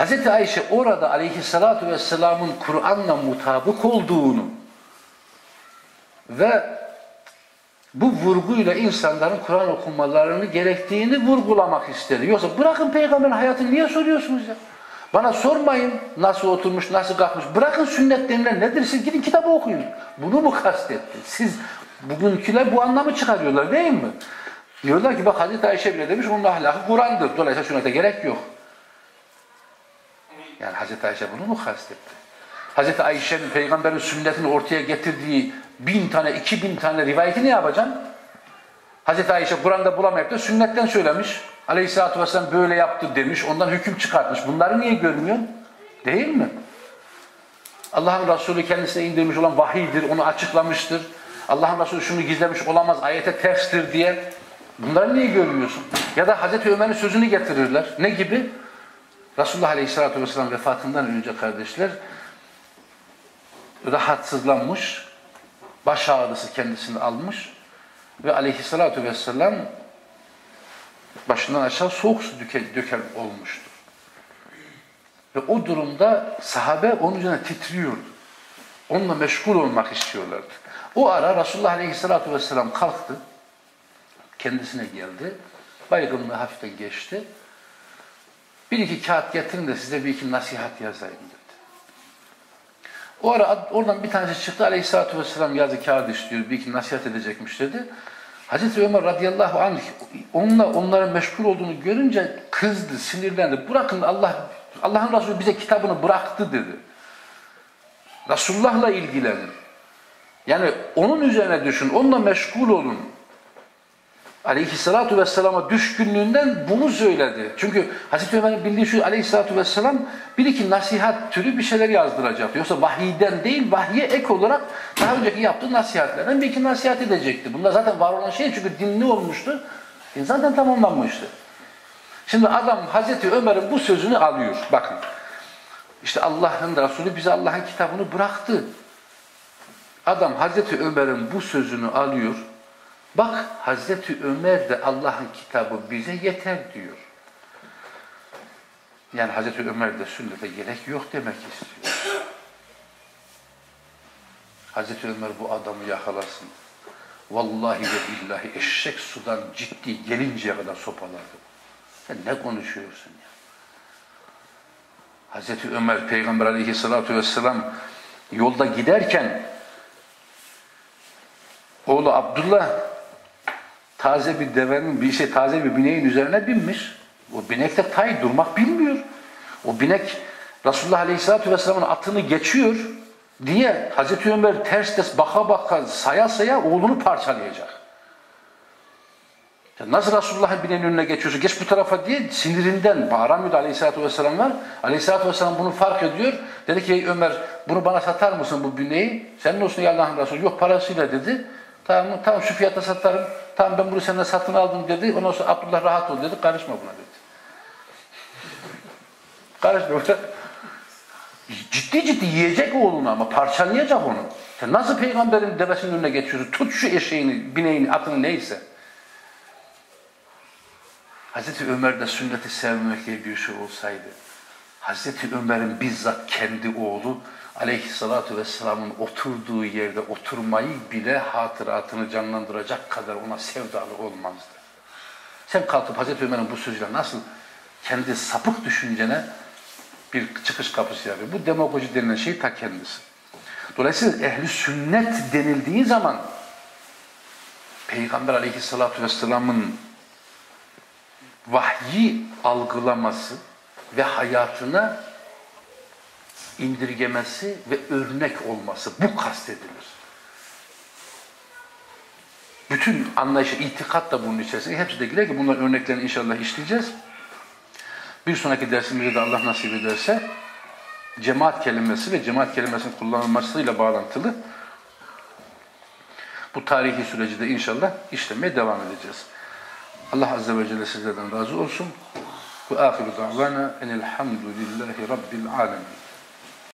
Hazreti Ayşe orada aleyhissalatu vesselamın Kur'an'la mutabık olduğunu ve bu vurguyla insanların Kur'an okumalarını gerektiğini vurgulamak istedi. Yoksa bırakın peygamberin hayatını niye soruyorsunuz ya? Bana sormayın nasıl oturmuş, nasıl kalkmış. Bırakın sünnet denilen nedir? Siz gidin kitabı okuyun. Bunu mu kastetti? Siz bugünküler bu anlamı çıkarıyorlar değil mi? Diyorlar ki bak Hazreti Ayşe bile demiş onun ahlakı Kur'an'dır. Dolayısıyla sünnete gerek yok. Yani Hazreti Ayşe bunu mu kastetti? Hazreti Ayşe'nin peygamberin sünnetini ortaya getirdiği bin tane, iki bin tane rivayeti ne yapacaksın? Hazreti Ayşe Kur'an'da bulamayıp da sünnetten söylemiş. Aleyhisselatü Vesselam böyle yaptı demiş. Ondan hüküm çıkartmış. Bunları niye görmüyorsun? Değil mi? Allah'ın Resulü kendisine indirmiş olan vahiydir. Onu açıklamıştır. Allah'ın Resulü şunu gizlemiş olamaz. Ayete terstir diye. Bunları niye görmüyorsun? Ya da Hazreti Ömer'in sözünü getirirler. Ne gibi? Resulullah Aleyhisselatü Vesselam vefatından önce kardeşler rahatsızlanmış, baş ağrısı kendisini almış ve Aleyhisselatü Vesselam başından aşağı soğuk su döken, döken olmuştur. Ve o durumda sahabe onun üzerine titriyordu. Onunla meşgul olmak istiyorlardı. O ara Resulullah Aleyhisselatü Vesselam kalktı, kendisine geldi Baygınlığı hafiften geçti. Bir iki kağıt getirin de size bir iki nasihat yazayım dedi. O ara ad- oradan bir tanesi çıktı aleyhissalatü vesselam yazı kağıt istiyor. Bir iki nasihat edecekmiş dedi. Hazreti Ömer radıyallahu anh onunla onların meşgul olduğunu görünce kızdı, sinirlendi. Bırakın Allah Allah'ın Resulü bize kitabını bıraktı dedi. Resulullah'la ilgilenin. Yani onun üzerine düşün, onunla meşgul olun. Aleyhissalatu vesselama düşkünlüğünden bunu söyledi. Çünkü Hazreti Ömer'in bildiği şu aleyhissalatu vesselam bir iki nasihat türü bir şeyler yazdıracaktı. Yoksa vahiyden değil, vahye ek olarak daha önceki yaptığı nasihatlerden bir iki nasihat edecekti. Bunlar zaten var olan şey çünkü din ne olmuştu? Din zaten tamamlanmıştı. Şimdi adam Hazreti Ömer'in bu sözünü alıyor. Bakın. İşte Allah'ın Resulü bize Allah'ın kitabını bıraktı. Adam Hazreti Ömer'in bu sözünü alıyor. Bak Hazreti Ömer de Allah'ın kitabı bize yeter diyor. Yani Hazreti Ömer de sünnete gerek yok demek istiyor. Hazreti Ömer bu adamı yakalasın. Vallahi ve billahi eşek sudan ciddi gelinceye kadar sopalardı. Sen ne konuşuyorsun ya? Hazreti Ömer Peygamber aleyhissalatu vesselam yolda giderken oğlu Abdullah taze bir devenin bir şey taze bir bineğin üzerine binmiş. O binek de tay durmak bilmiyor. O binek Resulullah Aleyhisselatü Vesselam'ın atını geçiyor diye Hazreti Ömer ters ters baka baka saya saya oğlunu parçalayacak. Ya Nasıl Resulullah'ın bineğin önüne geçiyorsun? Geç bu tarafa diye sinirinden bağıramıyordu Aleyhisselatü Vesselam var. Aleyhisselatü Vesselam bunu fark ediyor. Dedi ki "Ey Ömer bunu bana satar mısın bu bineği? Senin olsun ya Allah'ın Resulü. Yok parasıyla dedi. Tamam tamam şu fiyata satarım. Tamam ben bunu senden satın aldım dedi. Ondan sonra Abdullah rahat ol dedi. Karışma buna dedi. Karışma buna. Ciddi ciddi yiyecek oğlunu ama parçalayacak onu. Sen nasıl peygamberin devesinin önüne geçiyorsun? Tut şu eşeğini, bineğini, atını neyse. Hazreti Ömer de sünneti sevmemek diye bir şey olsaydı, Hazreti Ömer'in bizzat kendi oğlu aleyhissalatu vesselamın oturduğu yerde oturmayı bile hatıratını canlandıracak kadar ona sevdalı olmazdı. Sen kalkıp Hazreti Ömer'in bu sözüyle nasıl kendi sapık düşüncene bir çıkış kapısı yapıyor. Bu demagoji denilen şey ta kendisi. Dolayısıyla ehli sünnet denildiği zaman Peygamber aleyhissalatu vesselamın vahyi algılaması ve hayatına indirgemesi ve örnek olması bu kastedilir. Bütün anlayışı, itikat da bunun içerisinde. Hepsi de girer ki bunların örneklerini inşallah işleyeceğiz. Bir sonraki dersimizde de Allah nasip ederse cemaat kelimesi ve cemaat kelimesinin kullanılmasıyla bağlantılı bu tarihi süreci de inşallah işlemeye devam edeceğiz. Allah Azze ve Celle sizlerden razı olsun. Ve ahiru da'vana enelhamdülillahi rabbil alemin.